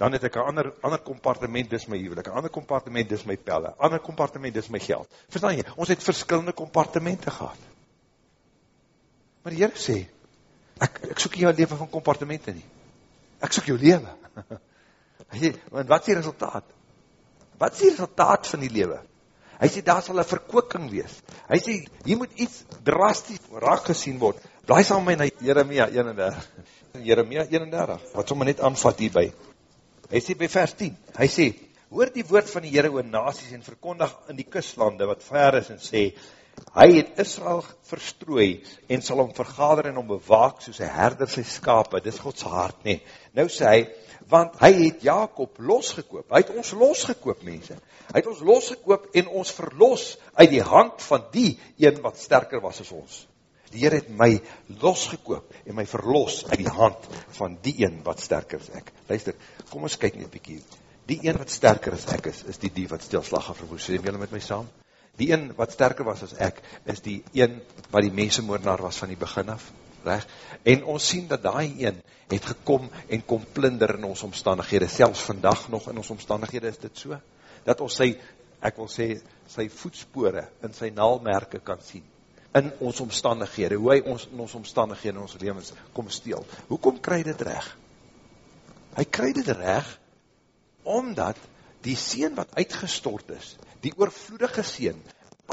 Speaker 1: Dan het ek een ander, ander compartement, dis my huwelik, een ander compartement, dis my pelle, ander compartement, dis my geld. Verstaan jy, ons het verskillende compartemente gehad. Maar die jyre sê, ek, ek soek jou leven van compartemente nie. Ek soek jou leven. Want wat is die resultaat? Wat is die resultaat van die leven? Hy sê, daar sal een verkooking wees. Hy sê, hier moet iets drastisch raak gesien word. Blaai saam my na Jeremia 31. Jeremia 31, wat sommer net aanvat hierby. Hy sê by vers 10, hy sê, hoor die woord van die Heere oor nasies en verkondig in die kustlande wat ver is en sê, Hy het Israel verstrooi en sal hom vergader en hom bewaak soos een herder sy skape. Dit is Gods hart, nie. Nou sê hy, want hy het Jacob losgekoop. Hy het ons losgekoop, mense. Hy het ons losgekoop en ons verlos uit die hand van die een wat sterker was as ons. Die Heer het my losgekoop en my verlos uit die hand van die een wat sterker is ek. Luister, kom ons kyk net bykie. Die een wat sterker as ek is, is die die wat stilslag verwoes. Sê jy met my saam? Die een wat sterker was as ek, is die een wat die mensenmoordenaar was van die begin af. Reg? En ons sien dat die een het gekom en kom plinder in ons omstandighede, selfs vandag nog in ons omstandighede is dit so, dat ons sy, ek wil sê, sy voetspore in sy naalmerke kan sien. in ons omstandighede, hoe hy ons in ons omstandighede in ons lewens kom steel. Hoekom kry dit reg? Hy kry dit reg omdat die seën wat uitgestort is, die oorvloedige seën,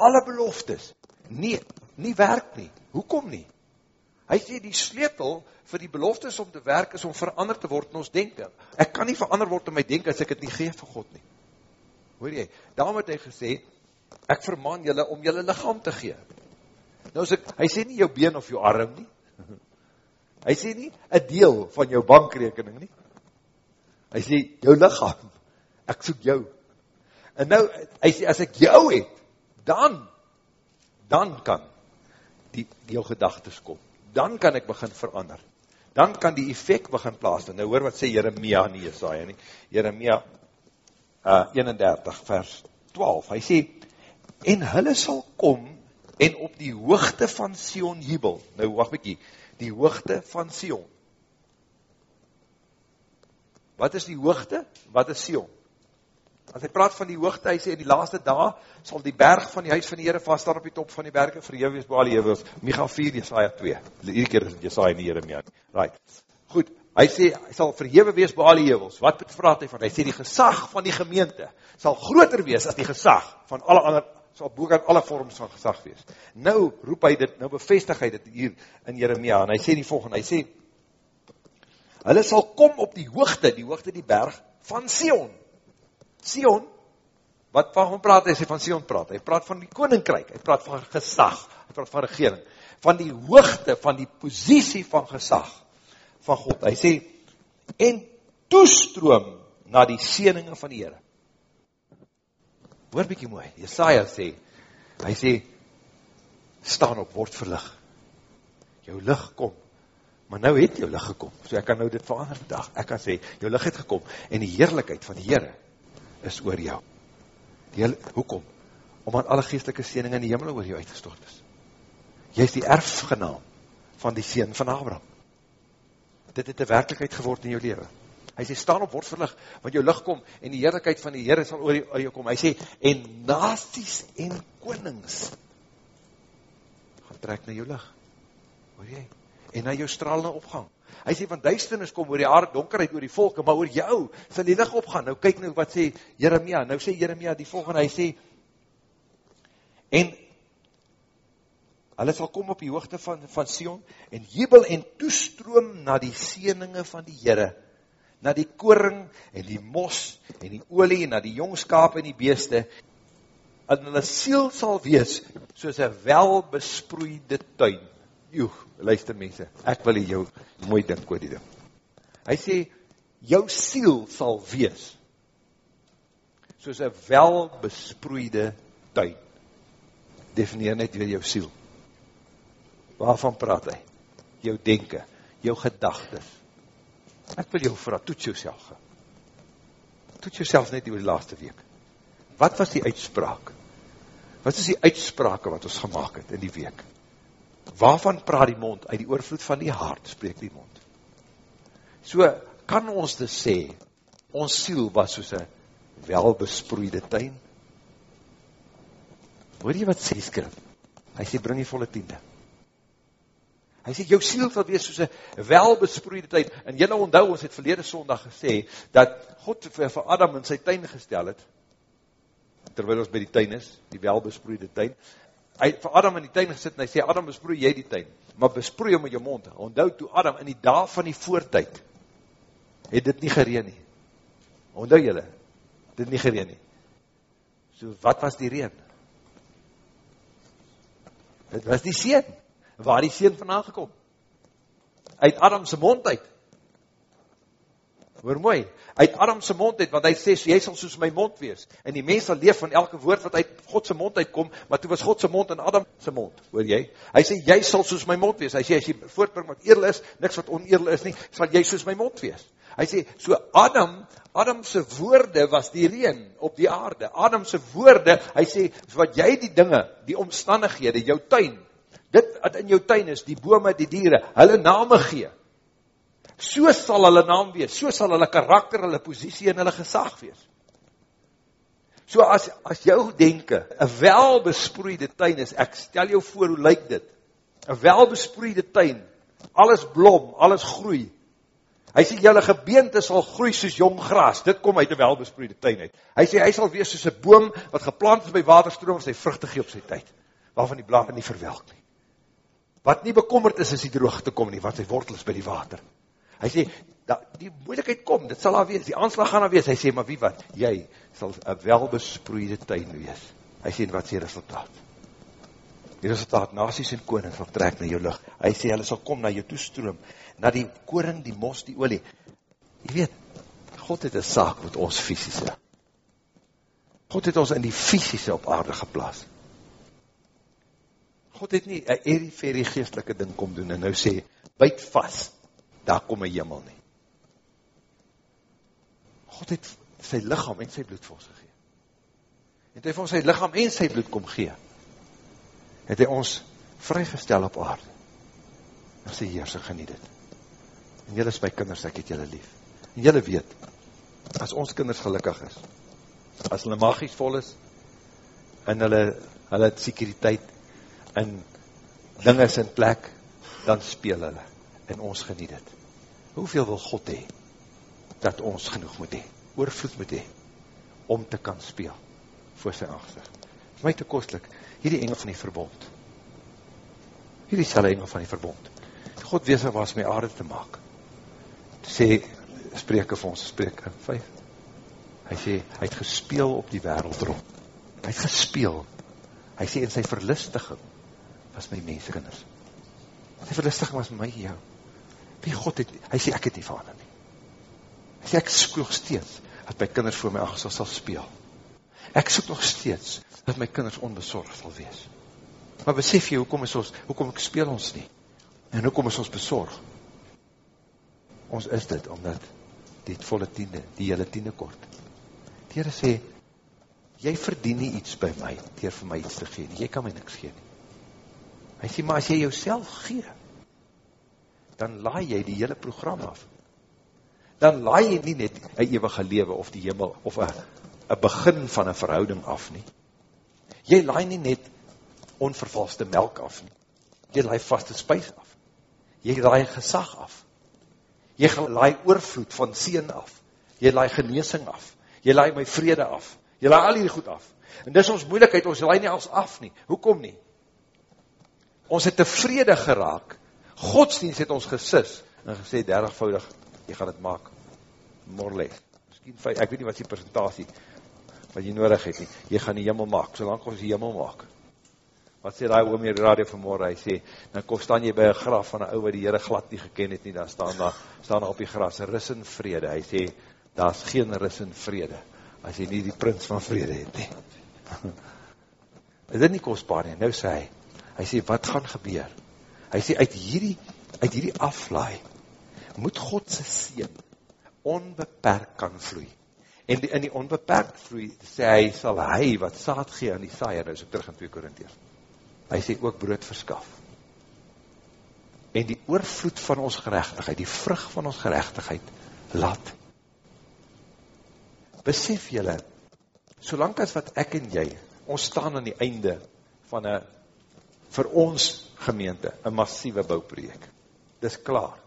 Speaker 1: alle beloftes nie nie werk nie. Hoekom nie? Hy sê die sleutel vir die beloftes om te werk is om verander te word in ons denke. Ek kan nie verander word in my denke as ek dit nie gee vir God nie. Hoor jy? Daarom het hy gesê ek vermaan julle om julle liggaam te gee. Nou as ek hy sê nie jou been of jou arm nie. Hy sê nie 'n deel van jou bankrekening nie. Hy sê jou liggaam. Ek soek jou. En nou hy sê as ek jou het, dan dan kan die die jou gedagtes kom. Dan kan ek begin verander. Dan kan die effek begin plaasvind. Nou hoor wat sê Jeremia nie Jesaja nie. Jeremia uh 31 vers 12. Hy sê en hulle sal kom en op die hoogte van Sion jubel. Nou wag bietjie. Die hoogte van Sion. Wat is die hoogte? Wat is Sion? As hy praat van die hoogte, hy sê in die laaste dae sal die berg van die huis van die Here vas staan op die top van die berge ewig wees Baal ewig. Micha 4 Jesaja 2. Hierdie keer is dit Jesaja en Jeremia. Right. Goed. Hy sê hy sal verhewe wees by al die heuwels. Wat praat hy van? Hy sê die gesag van die gemeente sal groter wees as die gesag van alle ander sal bokant alle vorms van gesag wees. Nou roep hy dit, nou bevestig hy dit hier in Jeremia en hy sê die volgende, hy sê hulle sal kom op die hoogte, die hoogte die berg van Sion Sion, wat van hom praat, hy sê van Sion praat, hy praat van die koninkryk, hy praat van gesag, hy praat van regering, van die hoogte, van die positie van gesag van God. Hy sê, en toestroom na die sieninge van die Heere. Hoor bykie mooi, Jesaja sê, hy sê, staan op, word verlig. Jou licht kom, maar nou het jou licht gekom, so ek kan nou dit verander vandag, ek kan sê, jou licht het gekom, en die heerlijkheid van die Heere, is oor jou. Die hele, hoekom? Omdat alle geestelike siening in die hemel oor jou uitgestort is. Jy is die erfgenaam van die sien van Abraham. Dit het een werkelijkheid geword in jou leven. Hy sê, staan op, word verlig, want jou licht kom, en die heerlijkheid van die Heere sal oor jou kom. Hy sê, en nasties en konings, gaan trek na jou licht. Hoor jy? En na jou stralende opgang. Hy sê van duisternis kom oor die aarde, donkerheid oor die volke, maar oor jou sal die lig opgaan. Nou kyk nou wat sê Jeremia. Nou sê Jeremia die volgende, hy sê en hulle sal kom op die hoogte van van Sion en jubel en toestroom na die seëninge van die Here, na die koring en die mos en die olie en na die jong skape en die beeste. En hulle siel sal wees soos 'n welbesproeide tuin joe, luister mense, ek wil jou mooi dink oor die ding. Hy sê, jou siel sal wees, soos een welbesproeide tuin. Defineer net weer jou siel. Waarvan praat hy? Jou denken, jou gedagtes. Ek wil jou vraag, toets jouself. Toets jouself net oor die laaste week. Wat was die uitspraak? Wat is die uitsprake wat ons gemaakt het in die week? Waarvan praat die mond? Uit die oorvloed van die hart spreek die mond. So kan ons dus sê, ons siel was soos een welbesproeide tuin. Hoor jy wat sê skrif? Hy sê, bring die volle tiende. Hy sê, jou siel sal wees soos een welbesproeide tuin. En jylle onthou, ons het verlede sondag gesê, dat God vir Adam in sy tuin gestel het, terwyl ons by die tuin is, die welbesproeide tuin, hy vir Adam in die tuin gesit en hy sê, Adam besproei jy die tuin, maar besproei hom met jou mond. Onthou toe Adam in die dag van die voortijd, het dit nie gereen nie. Onthou jylle, dit nie gereen nie. So wat was die reen? Het was die seen. Waar die seen vandaan gekom? Uit Adamse mond uit. Hoor mooi, uit Adamse mond uit, want hy sê, jy sal soos my mond wees, en die mens sal leef van elke woord wat uit Godse mond uitkom, maar toe was Godse mond in Adamse mond, hoor jy? Hy sê, jy sal soos my mond wees, hy sê, as jy voortbring wat eerl is, niks wat oneerl is nie, sal jy soos my mond wees. Hy sê, so Adam, Adamse woorde was die reen op die aarde, Adamse woorde, hy sê, so wat jy die dinge, die omstandighede, jou tuin, dit wat in jou tuin is, die bome, die dieren, hulle name gee, so sal hulle naam wees, so sal hulle karakter, hulle positie en hulle gesag wees. So as, as jou denke, een welbesproeide tuin is, ek stel jou voor, hoe lyk dit? Een welbesproeide tuin, alles blom, alles groei. Hy sê, jylle gebeente sal groei soos jong gras, dit kom uit een welbesproeide tuin uit. Hy sê, hy sal wees soos een boom, wat geplant is by waterstroom, sy vruchte gee op sy tyd, waarvan die blare nie verwelk nie. Wat nie bekommerd is, is die droogte kom nie, want sy wortel is by die water. Hy sê, dat die moeilijkheid kom, dit sal daar wees, die aanslag gaan daar wees, hy sê, maar wie wat, jy sal een welbesproeide tuin wees. Hy sê, wat sê resultaat? Die resultaat, nasies en konings sal trek na jou lucht. Hy sê, hulle sal kom na jou toestroom, na die koring, die mos, die olie. Jy weet, God het een saak met ons fysische. God het ons in die fysische op aarde geplaas. God het nie een eriferie geestelike ding kom doen en nou sê, buit vast, daar kom een jimmel nie. God het sy lichaam en sy bloed vir ons gegeen. En het hy vir ons sy lichaam en sy bloed kom gee, het hy ons vrygestel op aarde. En sê, Heer, sy geniet het. En jylle is my kinders, ek het jylle lief. En jylle weet, as ons kinders gelukkig is, as hulle magisch vol is, en hulle, hulle het sekuriteit, en dinge is in plek, dan speel hulle, en ons geniet het. Hoeveel wil God hee, dat ons genoeg moet hee, oorvloed moet hee, om te kan speel, voor sy aangezicht. Vir my te kostlik, hierdie engel van die verbond, hierdie selle engel van die verbond, God wees er was my aarde te maak, sê, spreke vir ons, spreke 5, hy sê, hy het gespeel op die wereld rond, hy het gespeel, hy sê, in sy verlistiging, was my menskinders, sy verlistiging was my jou, wie God het, hy sê, ek het nie vader nie, hy sê, ek soek nog steeds, dat my kinders voor my aangestel sal speel, ek soek nog steeds, dat my kinders onbezorgd sal wees, maar besef jy, hoekom is ons, hoekom ek speel ons nie, en hoekom is ons bezorgd, ons is dit, omdat die volle tiende, die hele tiende kort. Die Heere sê, jy verdien nie iets by my, dier vir my iets te gee, jy kan my niks gee nie. Hy sê, maar as jy jouself gee, dan laai jy die hele program af. Dan laai jy nie net een eeuwige lewe, of die hemel, of een begin van een verhouding af nie. Jy laai nie net onvervalste melk af nie. Jy laai vaste spuis af. Jy laai gesag af jy laai oorvloed van seen af, jy laai geneesing af, jy laai my vrede af, jy laai al hierdie goed af, en dis ons moeilikheid, ons laai nie als af nie, hoekom nie? Ons het tevrede geraak, godsdienst het ons gesis, en gesê, dergvoudig, jy gaan het maak, morleg, miskien ek weet nie wat die presentatie, wat jy nodig het nie, jy gaan die jimmel maak, solang ons die jimmel maak, wat sê die oom hier radio vanmorgen, hy sê, dan kom staan jy by een graf van een ouwe die Heere glad nie geken het nie, dan staan daar, staan daar op die gras, ris in vrede, hy sê, daar is geen ris in vrede, as jy nie die prins van vrede het nie. is dit nie kostbaar nie, nou sê hy, hy sê, wat gaan gebeur? Hy sê, uit hierdie, uit hierdie aflaai, moet Godse seen, onbeperk kan vloei, en die, in die onbeperkt vloei, sê hy, sal hy wat saad gee aan die saaier, nou is ek terug in 2 Korintiërs, hy sê ook brood verskaf. En die oorvloed van ons gerechtigheid, die vrug van ons gerechtigheid, laat. Besef jylle, solang as wat ek en jy, ons staan aan die einde van een, vir ons gemeente, een massieve bouwprojek. Dis klaar.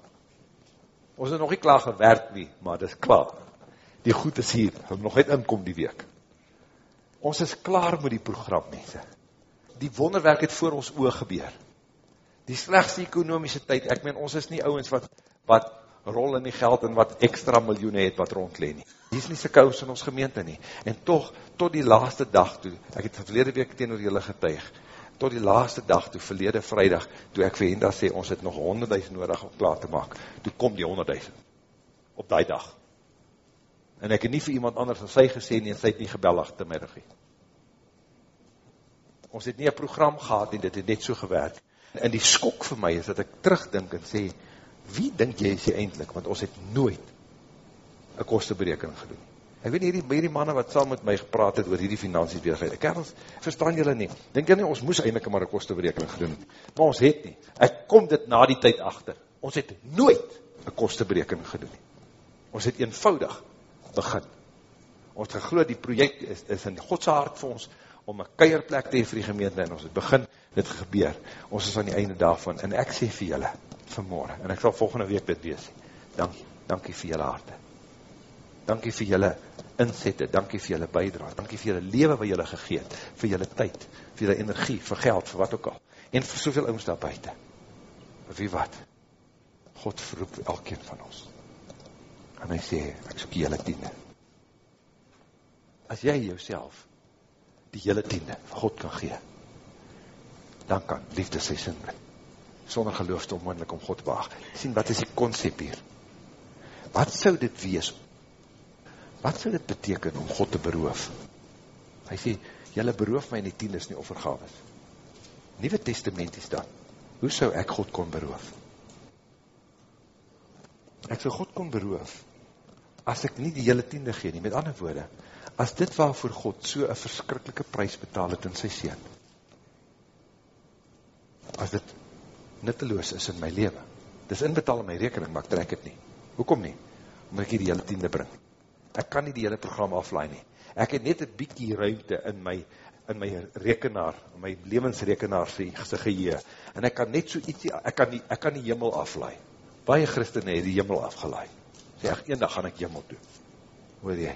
Speaker 1: Ons is nog nie klaar gewerk nie, maar dis klaar. Die goed is hier, nog net inkom die week. Ons is klaar met die program, mense die wonderwerk het voor ons oog gebeur. Die slechtste ekonomische tyd, ek meen, ons is nie ouwens wat, wat rol in die geld en wat extra miljoene het wat rondleen nie. Die is nie sy kous in ons gemeente nie. En toch, tot die laaste dag toe, ek het verlede week teen oor julle getuig, tot die laaste dag toe, verlede vrijdag, toe ek vir Henda sê, ons het nog 100.000 nodig om klaar te maak, toe kom die 100.000, op die dag. En ek het nie vir iemand anders as sy gesê nie, en sy het nie gebellig te my regie ons het nie een program gehad en dit het net so gewerk. En die skok vir my is dat ek terugdink en sê, wie dink jy is jy eindelijk? Want ons het nooit een kosteberekening gedoen. Ek weet nie, hierdie, hierdie manne wat saam met my gepraat het oor hierdie finansies bezigheid, ek herels, verstaan julle nie, denk jy nie, ons moes eindelijk maar een kosteberekening gedoen, maar ons het nie, ek kom dit na die tyd achter, ons het nooit een kosteberekening gedoen, ons het eenvoudig begin, Ons gegloed die project is, is in Godse hart vir ons, om een keierplek te hee vir die gemeente, en ons het begin, dit gebeur, ons is aan die einde daarvan, en ek sê vir julle, vanmorgen, en ek sal volgende week dit wees, dankie, dankie vir julle harte, dankie vir julle inzette, dankie vir julle bijdra, dankie vir julle leven wat julle gegeet, vir julle tyd, vir julle energie, vir geld, vir wat ook al, en vir soveel ooms daar buiten, wie wat, God verroep elkeen van ons, en hy sê, ek soek julle tiende, as jy jouself, die hele tiende van God kan gee, dan kan liefde sy sin bring. Sonder geloof is onmiddellik om God te waag. Sien, wat is die concept hier? Wat sou dit wees? Wat sou dit beteken om God te beroof? Hy sê, jylle beroof my in die tiendes nie offergaves. Nieuwe testament is dan. Hoe sou ek God kon beroof? Ek sou God kon beroof as ek nie die hele tiende gee nie. Met ander woorde, as dit waarvoor God so een verskrikkelike prijs betaal het in sy seen, as dit nutteloos is in my leven, dit is inbetaal in my rekening, maar ek trek het nie. Hoekom nie? Omdat ek hier die hele tiende bring. Ek kan nie die hele program aflaai nie. Ek het net een bykie ruimte in my, in my rekenaar, in my levensrekenaar sy, sy geheer, en ek kan net so iets, ek kan die, ek kan die jimmel aflaai. Baie christene het die jimmel afgelaai. Sê ek, een dag gaan ek jimmel doen. Hoor jy?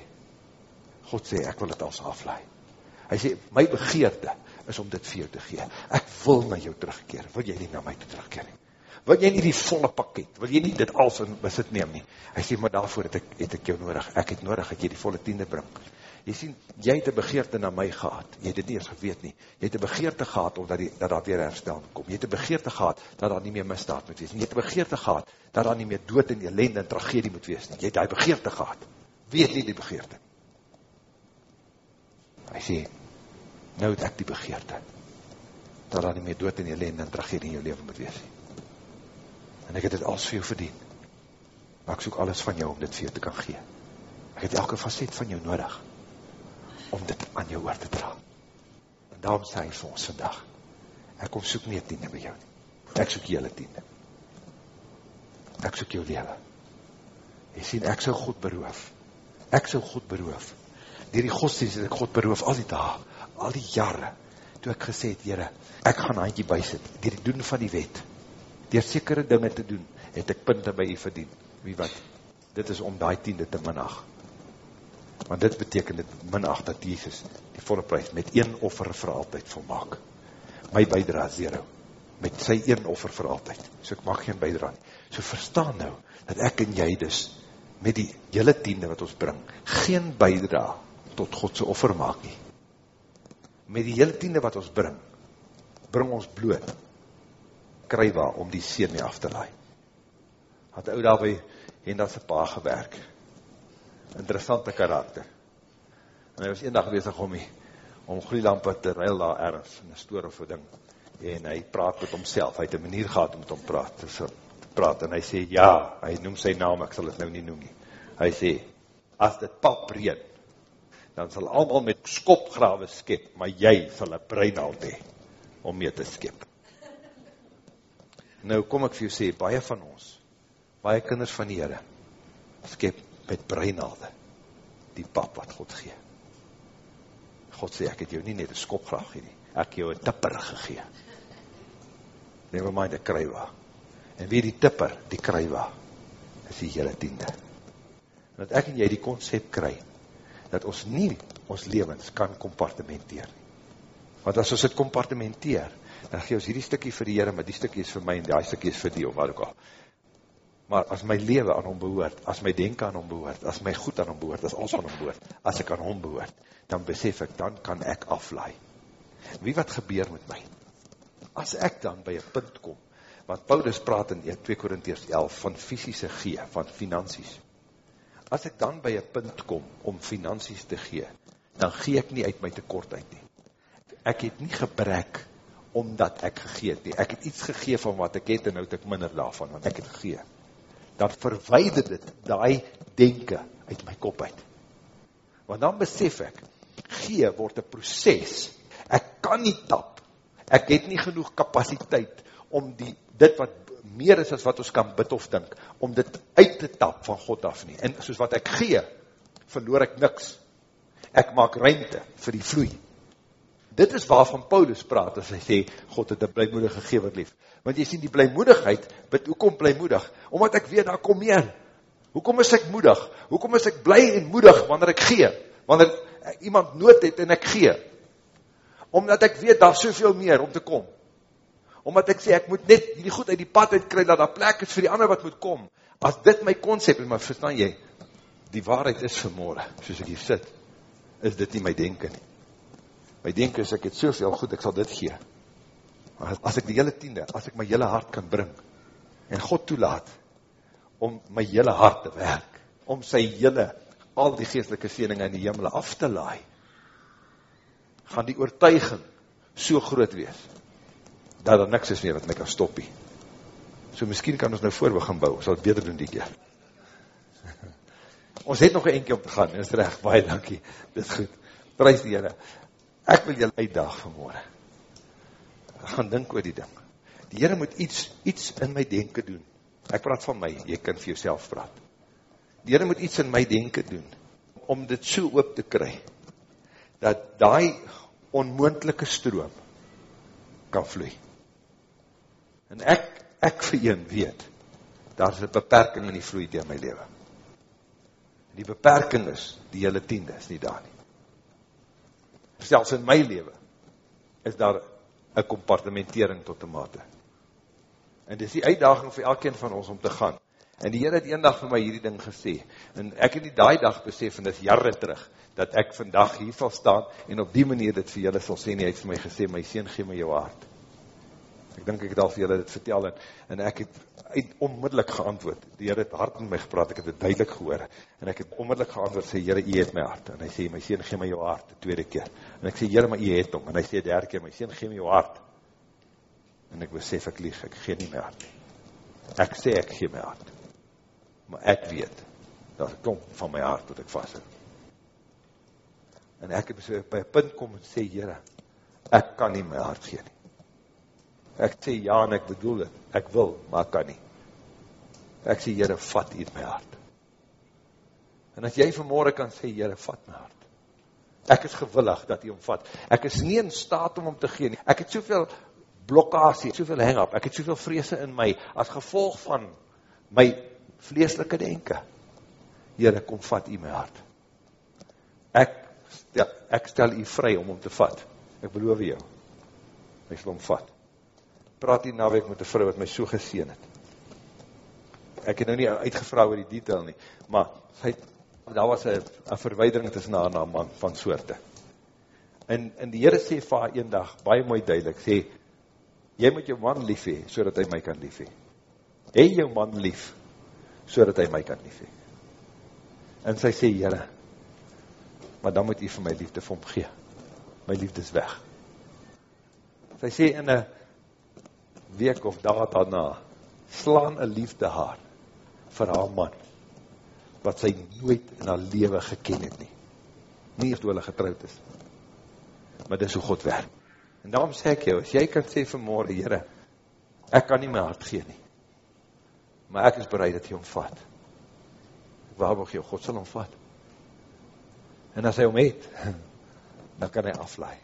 Speaker 1: God sê, ek wil het als aflaai. Hy sê, my begeerte is om dit vir jou te gee. Ek wil na jou terugkeer. Wil jy nie na my toe terugkeer nie? Wil jy nie die volle pakket, wil jy nie dit als in besit neem nie? Hy sê, maar daarvoor het ek, het ek jou nodig. Ek het nodig dat jy die volle tiende bring. Jy sien, jy het een begeerte na my gehad. Jy het dit nie eens geweet nie. Jy het een begeerte gehad omdat die, dat daar weer herstel kom. Jy het een begeerte gehad dat daar nie meer misdaad moet wees nie. Jy het een begeerte gehad dat daar nie meer dood en ellende en tragedie moet wees nie. Jy het die begeerte gehad. Wie het nie die begeerte? Hy sê, nou het ek die begeerte, dat daar nie meer dood en ellende en tragedie in jou leven moet wees. En ek het dit alles vir jou verdien, maar ek soek alles van jou om dit vir jou te kan gee. Ek het elke facet van jou nodig, om dit aan jou oor te dra. En daarom sê hy vir ons vandag, ek kom soek nie tiende by jou nie, ek soek jylle tiende. Ek soek jou leven. Jy sien, ek sou God beroof. Ek sou God beroof dier die godsdienst het ek God beroof al die dag, al die jare, toe ek gesê het, Heere, ek gaan handje bysit, dier die doen van die wet, dier sekere dinge te doen, het ek punte by u verdien, wie wat, dit is om die tiende te minag, want dit beteken dit minag dat Jesus die volle prijs met een offer vir altyd volmaak, my bijdra zero, met sy een offer vir altyd, so ek mag geen bijdra nie, so verstaan nou, dat ek en jy dus, met die hele tiende wat ons bring, geen bijdra tot Godse offer maak nie. Met die hele tiende wat ons bring, bring ons bloed, krywa om die seen mee af te laai. Had ou daar by Henda se pa gewerk. Interessante karakter. En hy was eendag bezig om om gloeilampe te ruil daar ergens, in een stoor of een ding. En hy praat met homself, hy het een manier gehad om met hom praat, te praat, en hy sê, ja, hy noem sy naam, ek sal het nou nie noem nie. Hy sê, as dit pap reed, dan sal allemaal met skopgrawe skep, maar jy sal een breinhald hee, om mee te skep. Nou kom ek vir jou sê, baie van ons, baie kinders van die Heere, skep met breinhalde, die pap wat God gee. God sê, ek het jou nie net een skopgraaf gee nie, ek jou een tipper gegee. Never mind, die kruiwa. En wie die tipper, die kruiwa, is die hele tiende. En dat ek en jy die concept kry, dat ons nie ons levens kan compartimenteer. Want as ons het compartimenteer, dan gee ons hierdie stikkie vir die Heere, maar die stikkie is vir my, en die stikkie is vir die, of wat ook al. Maar as my leven aan hom behoort, as my denken aan hom behoort, as my goed aan hom behoort, as alles aan hom behoort, as ek aan hom behoort, dan besef ek, dan kan ek aflaai. Wie wat gebeur met my? As ek dan by een punt kom, want Paulus praat in 2 Korintiërs 11 van fysische gee, van finansies, as ek dan by een punt kom om finansies te gee, dan gee ek nie uit my tekort uit nie. Ek het nie gebrek omdat ek gegee het nie. Ek het iets gegee van wat ek het en nou het ek minder daarvan, want ek het gegee. Dan verweide dit die denken uit my kop uit. Want dan besef ek, gee word een proces. Ek kan nie tap. Ek het nie genoeg kapasiteit om die, dit wat meer is as wat ons kan bid of dink, om dit uit te tap van God af nie. En soos wat ek gee, verloor ek niks. Ek maak ruimte vir die vloei. Dit is waarvan Paulus praat as hy sê, God het een blijmoedige gegever lief. Want jy sien die blijmoedigheid, bid, hoekom blijmoedig? Omdat ek weet, daar kom meer. Hoekom is ek moedig? Hoekom is ek blij en moedig wanneer ek gee? Wanneer iemand nood het en ek gee? Omdat ek weet, daar soveel meer om te kom. Omdat ek sê, ek moet net die goed uit die pad uitkry, dat daar plek is vir die ander wat moet kom. As dit my concept is, maar verstaan jy, die waarheid is vanmorgen, soos ek hier sit, is dit nie my denken nie. My denken is, ek het soveel goed, ek sal dit gee. As ek die hele tiende, as ek my hele hart kan bring, en God toelaat, om my hele hart te werk, om sy hele, al die geestelike sieninge in die hemel af te laai, gaan die oortuiging so groot wees, dat er niks is meer wat my kan stoppie. So miskien kan ons nou voor begin bou, ons sal het beter doen die keer. ons het nog een eentje om te gaan, is recht, baie dankie, dit is goed. Prijs die Heere. Ek wil julle uitdag vanmorgen. Gaan dink oor die ding. Die Heere moet iets, iets in my denken doen. Ek praat van my, jy kan vir jouself praat. Die Heere moet iets in my denken doen, om dit so oop te kry, dat die onmoendelike stroom kan vloei. En ek, ek vir een weet, daar is een beperking in die vloei in my leven. Die beperking is, die hele tiende is nie daar nie selfs in my leven, is daar een compartimentering tot die mate. En dit is die uitdaging vir elkeen van ons om te gaan. En die Heer het een dag vir my hierdie ding gesê, en ek het die daai dag besef, en dit is jare terug, dat ek vandag hier sal staan, en op die manier dit vir julle sal sê, en hy het vir my gesê, my sien, gee my jou hart. Ek dink ek het al vir julle dit vertel, en, en ek het uit onmiddellik geantwoord, die Heer het hard met my gepraat, ek het het duidelik gehoor, en ek het onmiddellik geantwoord, sê, Heer, jy het my hart, en hy sê, my sien, gee my jou hart, die tweede keer, en ek sê, Heer, maar jy het om, en hy sê, derde keer, my sien, gee my jou hart, en ek besef, ek lieg, ek gee nie my hart, ek sê, ek gee my hart, maar ek weet, dat ek kom van my hart, wat ek vast het, en ek het besef, by een punt kom, en sê, Heer, ek kan nie my hart gee nie, Ek sê ja en ek bedoel het, ek wil, maar ek kan nie. Ek sê, Heere, vat hier my hart. En as jy vanmorgen kan sê, Heere, vat my hart. Ek is gewillig dat hy omvat. Ek is nie in staat om om te gee nie. Ek het soveel blokkasie, soveel hang-up, ek het soveel vrese in my, as gevolg van my vleeslike denken. Heere, kom vat hy my hart. Ek, ja, ek stel hy vry om om te vat. Ek beloof jou. Ek sal omvat praat die naweek met die vrou wat my so geseen het. Ek het nou nie uitgevra oor die detail nie, maar sy, daar was een, verweidering tussen haar haar man van soorte. En, en die Heere sê vir haar een dag, baie mooi duidelik, sê, jy moet jou man lief hee, so hy my kan lief hee. Hee jou man lief, so hy my kan lief hee. En sy sê, Heere, maar dan moet jy vir my liefde vir hom gee. My liefde is weg. Sy sê in een week of dag daarna, slaan een liefde haar vir haar man, wat sy nooit in haar leven geken het nie. Nie eerst hoe hulle getrouwd is. Maar dis hoe God werk. En daarom sê ek jou, as jy kan sê vanmorgen, Heere, ek kan nie my hart gee nie. Maar ek is bereid dat hy omvat. Ek waarborg jou, God sal omvat. En as hy om het, dan kan hy aflaai.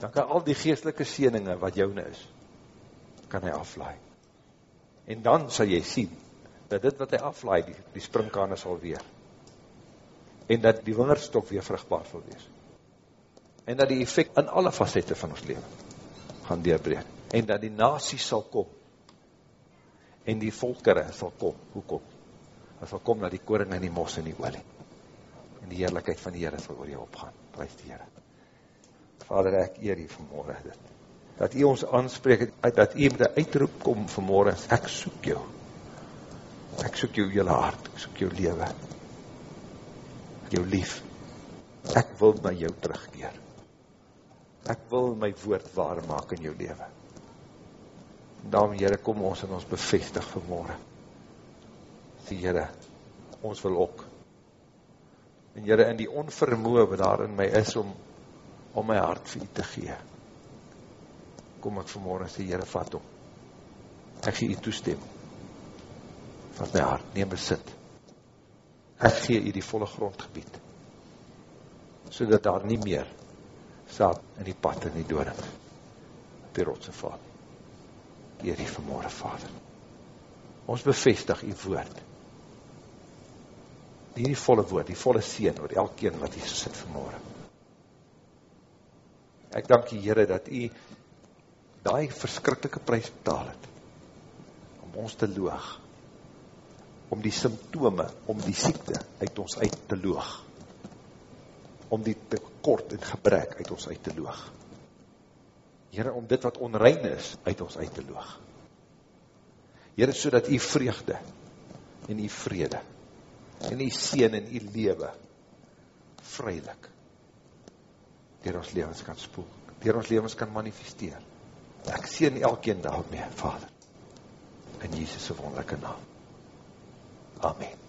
Speaker 1: Dan kan al die geestelike sieninge wat joune is, kan hy aflaai. En dan sal jy sien, dat dit wat hy aflaai, die, die springkane sal weer. En dat die wingerstok weer vruchtbaar sal wees. En dat die effect in alle facette van ons leven gaan deurbreek. En dat die nasie sal kom. En die volkere sal kom. Hoe kom? Hy sal kom na die koring en die mos en die olie. En die heerlijkheid van die Heere sal oor jou opgaan. Prijs die Heere. Vader, ek eer hier vanmorgen dit dat u ons aanspreek, dat u met die uitroep kom vanmorgen, ek soek jou, ek soek jou jylle hart, ek soek jou leven, jou lief, ek wil na jou terugkeer, ek wil my woord waar maak in jou leven, daarom jyre, kom ons in ons bevestig vanmorgen, sê jyre, ons wil ook, en jyre, in die onvermoe wat daar in my is, om, om my hart vir u te gee, kom ek vanmorgen sê, Heere, vat om. Ek gee u toestem. Vat my hart, neem besit. Ek gee u die volle grondgebied. so dat daar nie meer saad in die pad in die doring op die rotse val. Eer die vanmorgen, Vader. Ons bevestig die woord. Die die volle woord, die volle seen oor elkeen wat hier sit vanmorgen. Ek dank die Heere dat u die verskrikkelijke prijs betaal het om ons te loog, om die symptome, om die siekte uit ons uit te loog, om die tekort en gebrek uit ons uit te loog. Heere, om dit wat onrein is, uit ons uit te loog. Heere, so dat die vreugde en die vrede en die sien en die lewe vrylik dier ons levens kan spoel, dier ons levens kan manifesteer. Ek sien elkeen daarmee, Vader, in Jesus' wonderlijke naam. Amen.